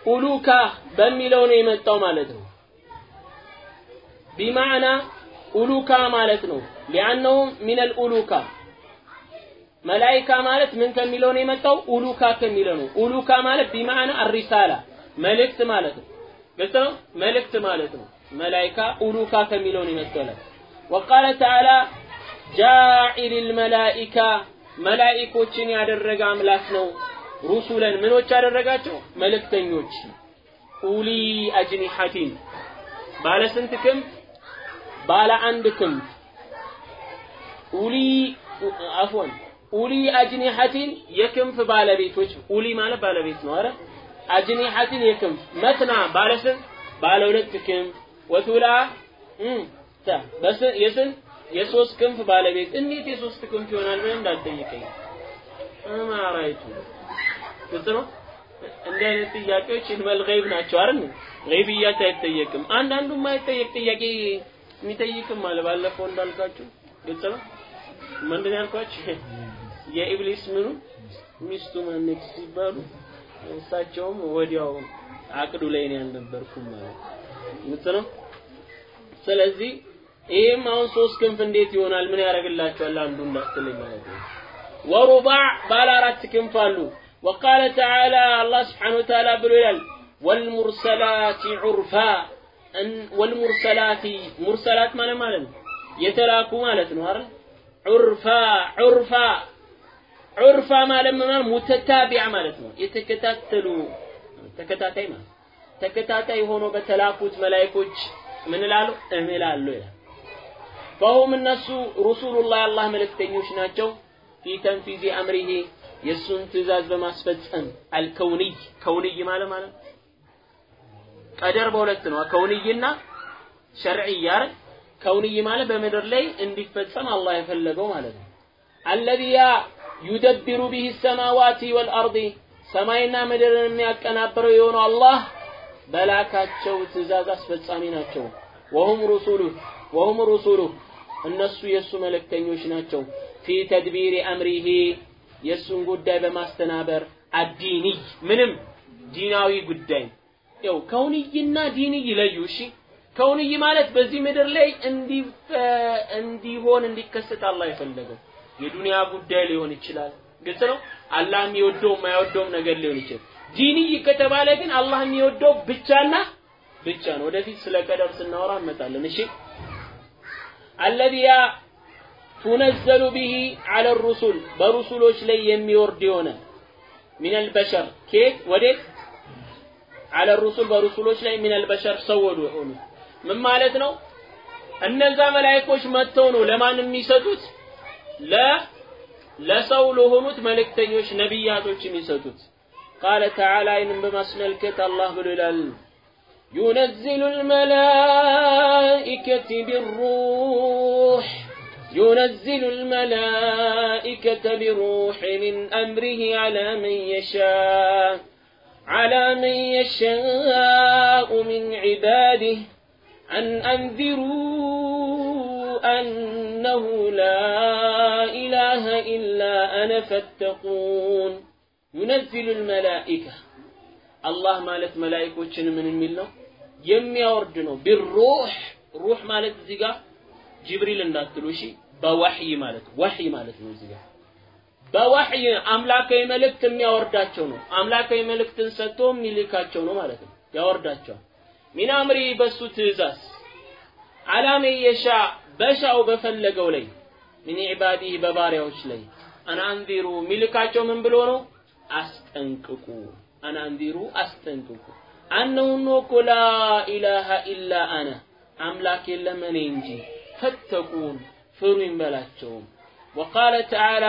ኡሉካ በሚለው ነው የመጣው ማለት ነው። ቢማዕና ኡሉካ ማለት ነው። ሊአነሁ ሚነል ኡሉካ መላኢካ ማለት ምን ከሚለው ነው የመጣው? ኡሉካ ከሚለው ነው። ኡሉካ ማለት ቢማዕና አሪሳላ መልእክት ማለት ነው። ግልጽ ነው። መልእክት ማለት ነው። መላኢካ ኡሉካ ከሚለው ነው የመጣው። ወቃለ ተዓላ ጃኢል መላኢካ መላኢኮችን ያደረገ አምላክ ነው። رسلا ምኖች ያደረጋቸው መልእክተኞች أولي أجنحة ባለ ስንት ክንፍ ባለ አንድ ክንፍ أولي አፎን أولي أجنحة የክንፍ ባለቤቶች أولي ማለት ባለቤት ነው አረ أجنحة የክንፍ مثنى ባለ ስንት ባለ ሁለት ክንፍ وثلاث የስንት የሶስት ክንፍ ባለቤት እንዴት የሶስት ክንፍ ይሆናል ብለህ እንዳትጠይቀኝ አማራይቱ ግልጽ ነው። አይነት ጥያቄዎች ኢልመል ገይብ ናቸው አይደል? ገይብያት አይጠየቅም። አንዳንዱ የማይጠየቅ ጥያቄ የሚጠይቅም አለ። ባለፈው እንዳልካችሁ ግልጽ ምንድን ያልኳችሁ የኢብሊስ ምኑ ሚስቱ ማነች ሲባሉ እሳቸውም ወዲያው አቅዱ ላይ ነው ያልነበርኩም ማለት ነው። ስለዚህ ይሄም አሁን ሶስት ክንፍ እንዴት ይሆናል? ምን ያደርግላቸዋል? አንዱ እንዳትለኝ ማለት ነው። ወሩባዕ ባለ አራት ክንፍ አሉ። ወቃለ ተዓላ አላህ ስብሓነሁ ወተዓላ ብሎ ይላል ወልሙርሰላቲ ዑርፋ ወልሙርሰላቲ ሙርሰላት ማለት ማለት ነው የተላኩ ማለት ነው አይደል ዑርፋ ዑርፋ ዑርፋ ማለት ምናምን ሙተታቢዕ ማለት ነው። የተከታተሉ ተከታታይ ማለት ተከታታይ ሆኖ በተላኩት መላእክቶች ምን እላለሁ እምላለሁ ይላል። ፈሁም እነሱ ሩሱሉላህ አላህ መልእክተኞች ናቸው። ፊ ተንፊዚ አምሪሂ የእሱን ትእዛዝ በማስፈጸም አልከውንይ ከውንይ ማለት ማለት ቀደር በሁለት ነው። ከውንይና ሸርዕይ አይደል? ከውንይ ማለት በምድር ላይ እንዲፈጸም አላህ የፈለገው ማለት ነው። አለዚያ ዩደብሩ ቢህ ሰማዋቲ ወልአርዲ ሰማይና ምድርን የሚያቀናብረው የሆነው አላህ በላካቸው ትእዛዝ አስፈጻሚ ናቸው። ወሁም ሩሱሉ ወሁም ሩሱሉ እነሱ የእሱ መልእክተኞች ናቸው። ፊ ተድቢሪ አምሪሂ የእሱን ጉዳይ በማስተናበር አዲንይ ምንም ዲናዊ ጉዳይ። ያው ከውንይና ዲንይ ለዩ እሺ? ከውንይ ማለት በዚህ ምድር ላይ እንዲሆን እንዲከሰት አላህ የፈለገው የዱንያ ጉዳይ ሊሆን ይችላል። ግልጽ ነው? አላህ የሚወደው የማይወደውም ነገር ሊሆን ይችላል። ዲንይ ከተባለ ግን አላህ የሚወደው ብቻና ብቻ ነው። ወደፊት ስለ ቀደር ስናወራ እንመጣለን። እሺ? الذي تنزل به على الرسل በሩሱሎች ላይ የሚወርድ የሆነ من البشر ኬት ወዴት? على الرسل በሩሱሎች ላይ من البشر ሰው የሆኑ ምን ማለት ነው? እነዛ መላእክቶች መጥተው ነው ለማን የሚሰጡት ለሰው ለሆኑት መልእክተኞች ነቢያቶች የሚሰጡት ቃለ ተዓላ ይህንን በማስመልከት አላህ ብሎ ይላል ينزل الملائكة بالروح ينزل الملائكة بالروح من أمره على من يشاء على من يشاء من عباده أن أنذروا أنه لا إله إلا أنا فاتقون ينزل الملائكة الله مالت ملائكة من الملة يمي أوردنو بالروح روح مالت زيقا ጅብሪል እንዳትሉ እሺ በወህይ ማለት ወህይ ማለት ነው እዚህ ጋር በወህይ አምላካዊ መልእክት የሚያወርዳቸው ነው አምላካዊ መልእክትን ሰጥቶ የሚልካቸው ነው ማለት ነው ያወርዳቸዋል ሚን አምሪ በሱ ትእዛዝ አላመ የሻ በሻው በፈለገው ላይ ሚን ኢባዲህ በባሪያዎች ላይ አናንዚሩ ሚልካቸው ምን ብሎ ነው? አስጠንቅቁ። አናንዚሩ አስጠንቅቁ። አነውኖ እኮ ላ ኢላሃ ኢላ አነ አምላክ የለም እኔ እንጂ ፈተቁን ፍሩ በላቸውም። ወቃለ ተዓላ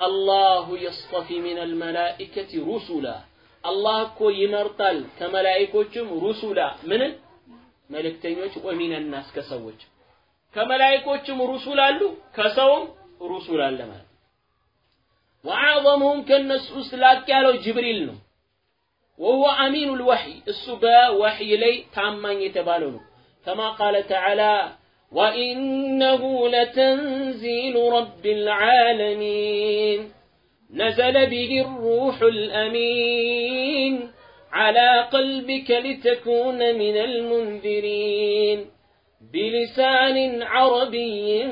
አላሁ የስጠፊ ሚን አልመላኢከቲ ሩሱላ አላህ እኮ ይመርጣል ከመላኢኮችም ሩሱላ ምንን መልእክተኞች ወሚነናስ ከሰዎች كملائكوتهم رسولا له كسوم رسولا لما وعظمهم كالنس أسلاك قالوا جبريل له وهو أمين الوحي السباء وحي لي تاما يتبالون كما قال تعالى وإنه لتنزيل رب العالمين نزل به الروح الأمين على قلبك لتكون من المنذرين بلسان عربي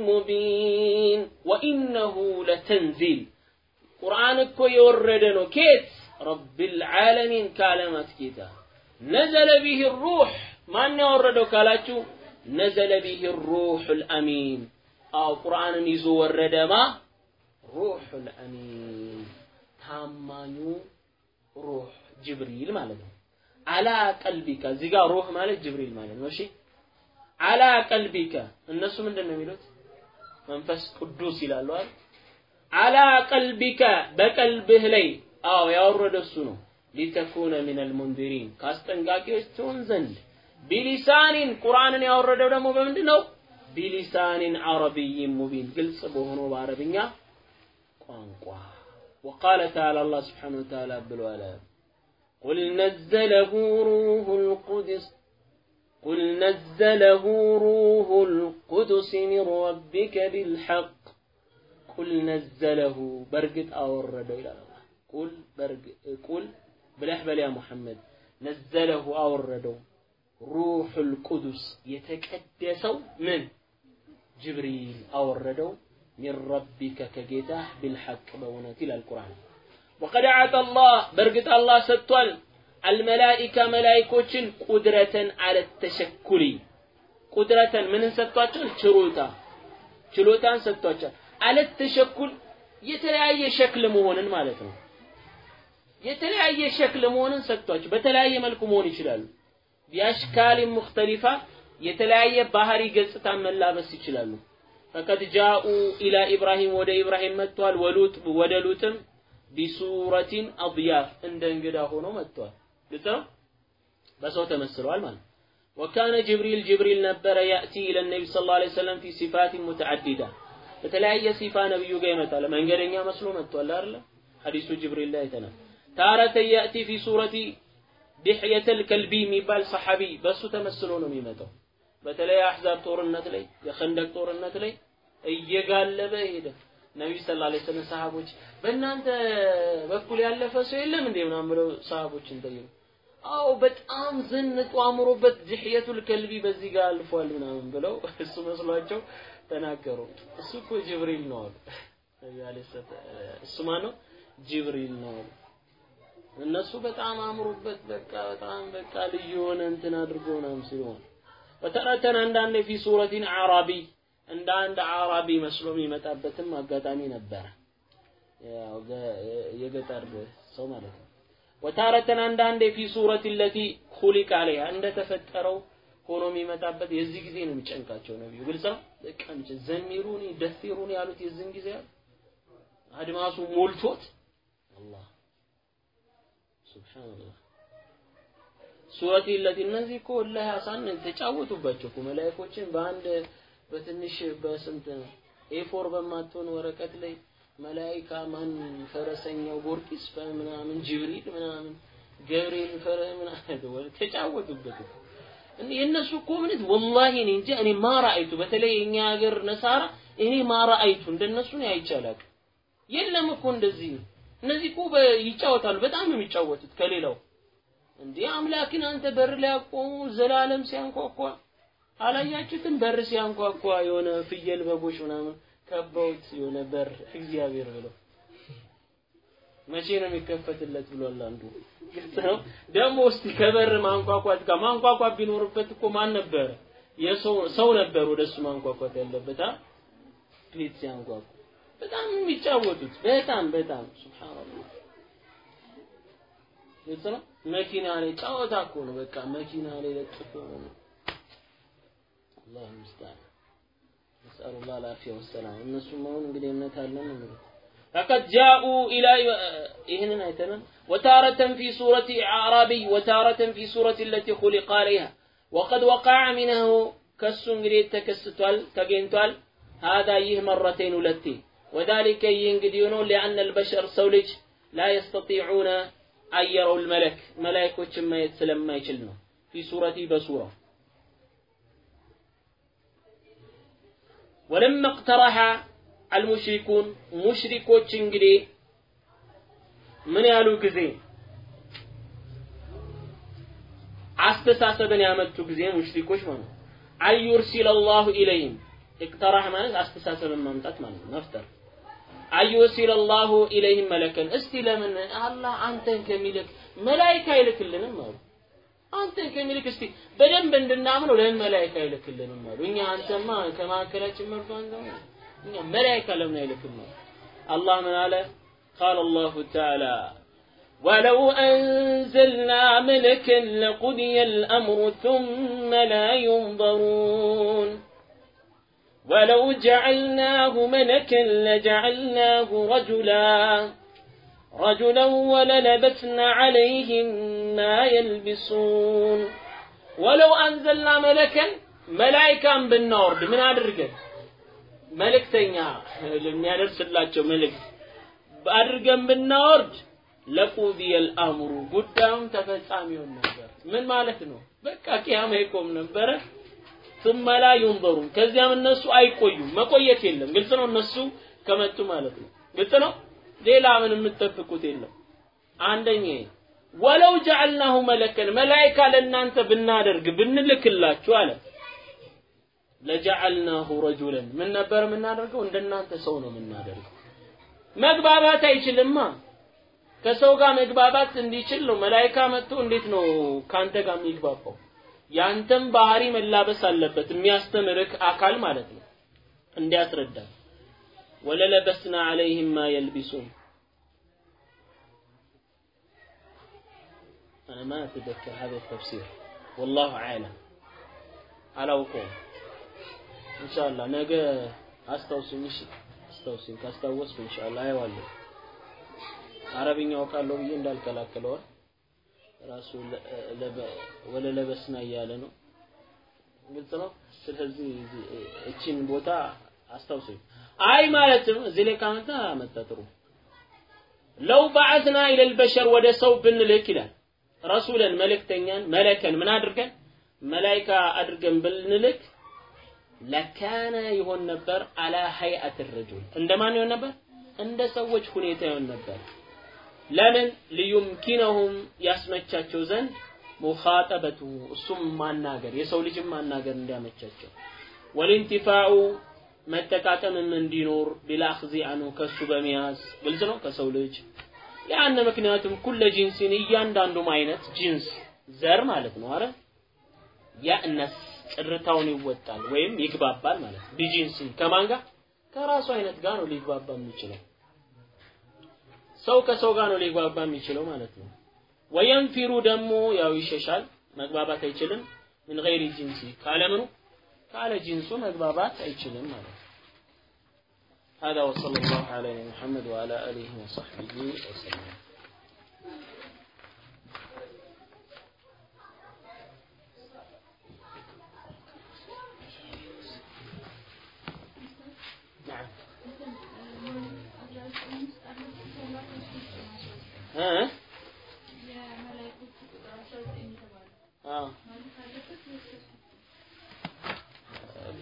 مبين. وإنه لتنزيل. قرآن كو يوردن كيت رب العالمين كالمات كيتا. نزل به الروح. ما نورده كالاتو نزل به الروح الأمين. أو قرآن يزو ورد ما؟ روح الأمين. تامانيو روح جبريل مالك. على قلبك. زيقا روح مالك جبريل مالك. ماشي؟ አላ ቀልቢካ እነሱ ምንድን ነው የሚሉት? መንፈስ ቅዱስ ይላሉ አይደል? አላ ቀልቢካ በቀልብህ ላይ አዎ ያወረደ እሱ ነው። ሊተኩነ ሚነል ሙንዚሪን ከአስጠንቃቂዎች ትሆን ዘንድ ቢሊሳኒን ቁርአንን ያወረደው ደግሞ በምንድን ነው? ቢሊሳኒን አረብይን ሙቢን ግልጽ በሆነው በአረብኛ ቋንቋ وقال تعالى الله سبحانه وتعالى بالولا قل نزله روح القدس قل نزله روح القدس من ربك بالحق. قل نزله برقت أورد إلى الله قل برق قل بالأحبل يا محمد نزله أورده روح القدس يتكدسوا من جبريل أورده من ربك كجيتاه بالحق بونات إلى القرآن وقد أعطى الله برقت الله ستوال አልመላኢካ መላኢኮችን ቁድረተን አለተሸኩሪ ቁድረተን ምንን ሰጥቷቸዋል? ችሎታ ችሎታን ሰጥቷቸዋል። አለተሸኩል የተለያየ ሸክል መሆንን ማለት ነው። የተለያየ شكل መሆንን ሰጥቷቸው በተለያየ መልኩ መሆን ይችላሉ። بأشكال مختلفة የተለያየ ባህሪ ገጽታ መላበስ ይችላሉ። فقد جاؤوا إلى إبراهيم ወደ ኢብራሂም መጥቷል። ولوط ወደ ሉጥም بصورة أضياف እንደ እንግዳ ሆኖ መጥቷል። ግልጽ ነው በሰው ተመስለዋል ማለት وكان جبريل ጅብሪል ነበረ يأتي إلى النبي صلى الله عليه وسلم في صفات متعددة በተለያየ صفة ነብዩ ጋር ይመጣል። መንገደኛ መስሎ መጥቷል አይደለ? ሐዲሱ ጅብሪል ላይ አይተናል። ታረተ ያእቲ ፊ ሱረቲ ዲሕየተል ከልቢ የሚባል ሰሐቢ በሱ ተመስሎ ነው የሚመጣው። በተለይ አሕዛብ ጦርነት ላይ የኸንደቅ ጦርነት ላይ እየጋለበ ሄደ። ነቢዩ ሰለላሁ ዐለይሂ ወሰለም ሰሃቦች በእናንተ በኩል ያለፈ ሰው የለም እንዴ? ምናምን ሰሃቦችን ጠየቁ አዎ በጣም ዘንጦ አምሮበት ድሕየቱል ከልቢ በዚህ ጋር አልፏል ምናምን ብለው እሱ መስሏቸው ተናገሩ። እሱ እኮ ጅብሪል ነው አሉ። እሱ ማን ነው ጅብሪል ነው አሉ። እነሱ በጣም አምሮበት በቃ በጣም በቃ ልዩ የሆነ እንትን አድርጎ ምናምን ሲሆን ወተረተን አንዳንድ ፊ ሱረቲን አራቢ እንደ አንድ አራቢ መስሎ የሚመጣበትም አጋጣሚ ነበረ። የገጠር ሰው ማለት ነው ወታረተን አንዳንዴ ፊ ሱረት ለቲ ሁሊቅ አለይሃ እንደተፈጠረው ሆኖ የሚመጣበት የዚህ ጊዜ ነው የሚጨንቃቸው ነብዩ ግልጽ ነው? በቃ ዘሚሩኒ ደፊሩኒ ያሉት የዚህን ጊዜ አድማሱ ሞልቶት አላህ ሱብሃንአላህ ሱረት ለቲ እነዚህ እኮ ወላሂ አሳን ተጫወቱባቸው እኮ መላእክቶችን በአንድ በትንሽ በስንት ኤፎር በማትሆን ወረቀት ላይ መላይካ ማን ፈረሰኛው ጎርጊስ ምናምን ጅብሪል ምናምን ገብርኤል ፈረ ምናምን ተጫወቱበት እኮ። የእነሱ እኮ እምነት ወላሂ እኔ እንጂ እኔ ማራአይቱ በተለይ የኛ ሀገር ነሳራ እኔ ማራአይቱ እንደነሱ ነው አይቻላቅ የለም እኮ እንደዚህ እነዚህ እኮ ይጫወታሉ። በጣም ነው የሚጫወቱት ከሌላው። እንዴ አምላክን አንተ በር ላይ አቆሙ ዘላለም ሲያንኳኳ። አላያችሁትም? በር ሲያንኳኳ የሆነ ፍየል በጎች ምናምን ከበውት የሆነ በር እግዚአብሔር ብለው መቼ ነው የሚከፈትለት ብሏል አንዱ። ግልጽ ነው? ደግሞ እስቲ ከበር ማንኳኳት ጋር ማንኳኳት ቢኖርበት እኮ ማን የሰው ሰው ነበር ወደሱ ማንኳኳት ያለበት አ? ሲያንኳኳ በጣም የሚጫወቱት። በጣም በጣም ሱብሃንአላህ። ነው? መኪና ላይ ጫወታ እኮ ነው በቃ መኪና ላይ ለጥፎ ነው። አላህ ይመስገን نسأل ነስአሉላህ አልዓፊያ ወሰላም እነሱም አሁን እንግዲህ እምነት አለን እንግዲህ فقد جاءوا إلى إهنا أيتنا وتارة في سورة أعرابي وتارة في سورة التي خلق عليها وقد وقع منه كس እንግዲህ ተከስቷል ተገኝቷል هذا ይህ مرتين ሁለቴ وذلك ይህ እንግዲህ ሆኖ لأن البشر ሰው ልጅ لا يستطيعون أن يروا الملك መላእክቶችን ማየት ስለማይችል ነው في سورة በሱራው ወለማ እቅተራሐ አልሙሽሪኩን ሙሽሪኮች እንግዲህ ምን ያሉ ጊዜ? አስተሳሰብን ያመጡ ጊዜ ሙሽሪኮች ማለት አን ዩርሲለ ላሁ ኢለይህም እቅተራህ ማለት አስተሳሰብን ማምጣት ማለት ነው መፍጠር። አን ዩርሲለ ላሁ ኢለይህም መለከን እስቲ ለምን አላህ አንተን ከሚልክ መላይካ ይልክልንም አሉ። አንተን ከሚልክ እስቲ በደንብ እንድናምነው ለምን መላይካ አይልክልንም አሉ እኛ አንተማ ከማዕከላችን መርጦ አንተ እኛ መላይካ ለምን አይልክም አሉ አላህ ምን አለ قال الله تعالى ولو أنزلنا ملكا لقضي الأمر ثم لا ينظرون ولو جعلناه ملكا لجعلناه رجلا رجلا وللبسنا عليهم ما يلبسون ولو أنزلنا ملكا ملائكة بالنورد من أدرجه መልእክተኛ ለሚያደርስላቸው መልእክት አድርገን ብናወርድ ለቁዲየል አምሩ ጉዳዩም ተፈጻሚ ይሆን ነበር። ምን ማለት ነው? በቃ ቂያማ ይቆም ነበረ። ثم لا ينظرون ከዚያም እነሱ አይቆዩም። መቆየት የለም። ግልጽ ነው። እነሱ ከመጡ ማለት ነው። ግልጽ ነው። ሌላ ምን የምትጠብቁት የለም። አንደኛ ወለው ጀዐልናሁ መለከን መላኢካ ለእናንተ ብናደርግ ብንልክላችሁ አለ ለጀዐልናሁ ረጁለን ምን ነበር የምናደርገው? እንደናንተ ሰው ነው የምናደርገው። መግባባት አይችልማ። ከሰው ጋር መግባባት እንዲችል ነው መላኢካ መጥቶ እንዴት ነው ካንተ ጋር የሚግባባው? ያንተም ባህሪ መላበስ አለበት የሚያስተምርህ አካል ማለት ነው እንዲያስረዳ ወለለበስና ዐለይህም ማ የልቢሱን أنا ما أتذكر هذا التفسير والله أعلم አላውቀውም ኢንሻአላህ ነገ አስታውሱኝ እሺ አስታውሱኝ ካስታወስኩ ኢንሻአላህ አየዋለሁ አረብኛ አውቃለሁ ብዬ እንዳልከላከለዋል ራሱ ወለ ለበስና እያለ ነው ግልጽ ነው ስለዚህ እቺን ቦታ አስታውሱኝ አይ ማለትም እዚህ ላይ ካመጣ መጣ ጥሩ። ለው በዓስና ኢለል ወደ ሰው ብንልክ ይላል። ረሱለን መልእክተኛን መለከን ምን አድርገን? መላይካ አድርገን ብንልክ ለካነ ይሆን ነበር አላ ሀይአት ረጁል። እንደማን ይሆን ነበር? እንደ ሰዎች ሁኔታ ይሆን ነበር። ለምን? ሊዩምኪነሁም ያስመቻቸው ዘንድ المخاطبة እሱም ማናገር የሰው ልጅም ማናገር እንዲያመቻቸው። والانتفاع መጠቃቀምም እንዲኖር بالأخذ አኑ ከሱ በመያዝ ግልጽ ነው ከሰው ልጅ። ያን ምክንያቱም كل جنس እያንዳንዱም አይነት ጂንስ ዘር ማለት ነው አረ يأنس ጭርታውን ይወጣል ወይም ይግባባል ማለት بجنسه ከማን ጋር? ከራሱ አይነት ጋር ነው ሊግባባ የሚችለው። ሰው ከሰው ጋር ነው ሊግባባ የሚችለው ማለት ነው። ወየንፊሩ ደግሞ ያው ይሸሻል መግባባት አይችልም። ምን ገይሪ ጂንሲ ካለምኑ ካለ ጂንሱ መግባባት አይችልም ማለት ነው هذا وصلى الله على محمد وعلى آله وصحبه وسلم نعم ها اه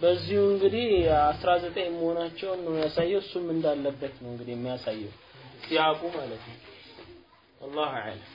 በዚሁ እንግዲህ አስራ ዘጠኝ መሆናቸውን ነው ያሳየው። እሱም እንዳለበት ነው እንግዲህ የሚያሳየው ሲያቁ ማለት ነው። አላሁ አዕለም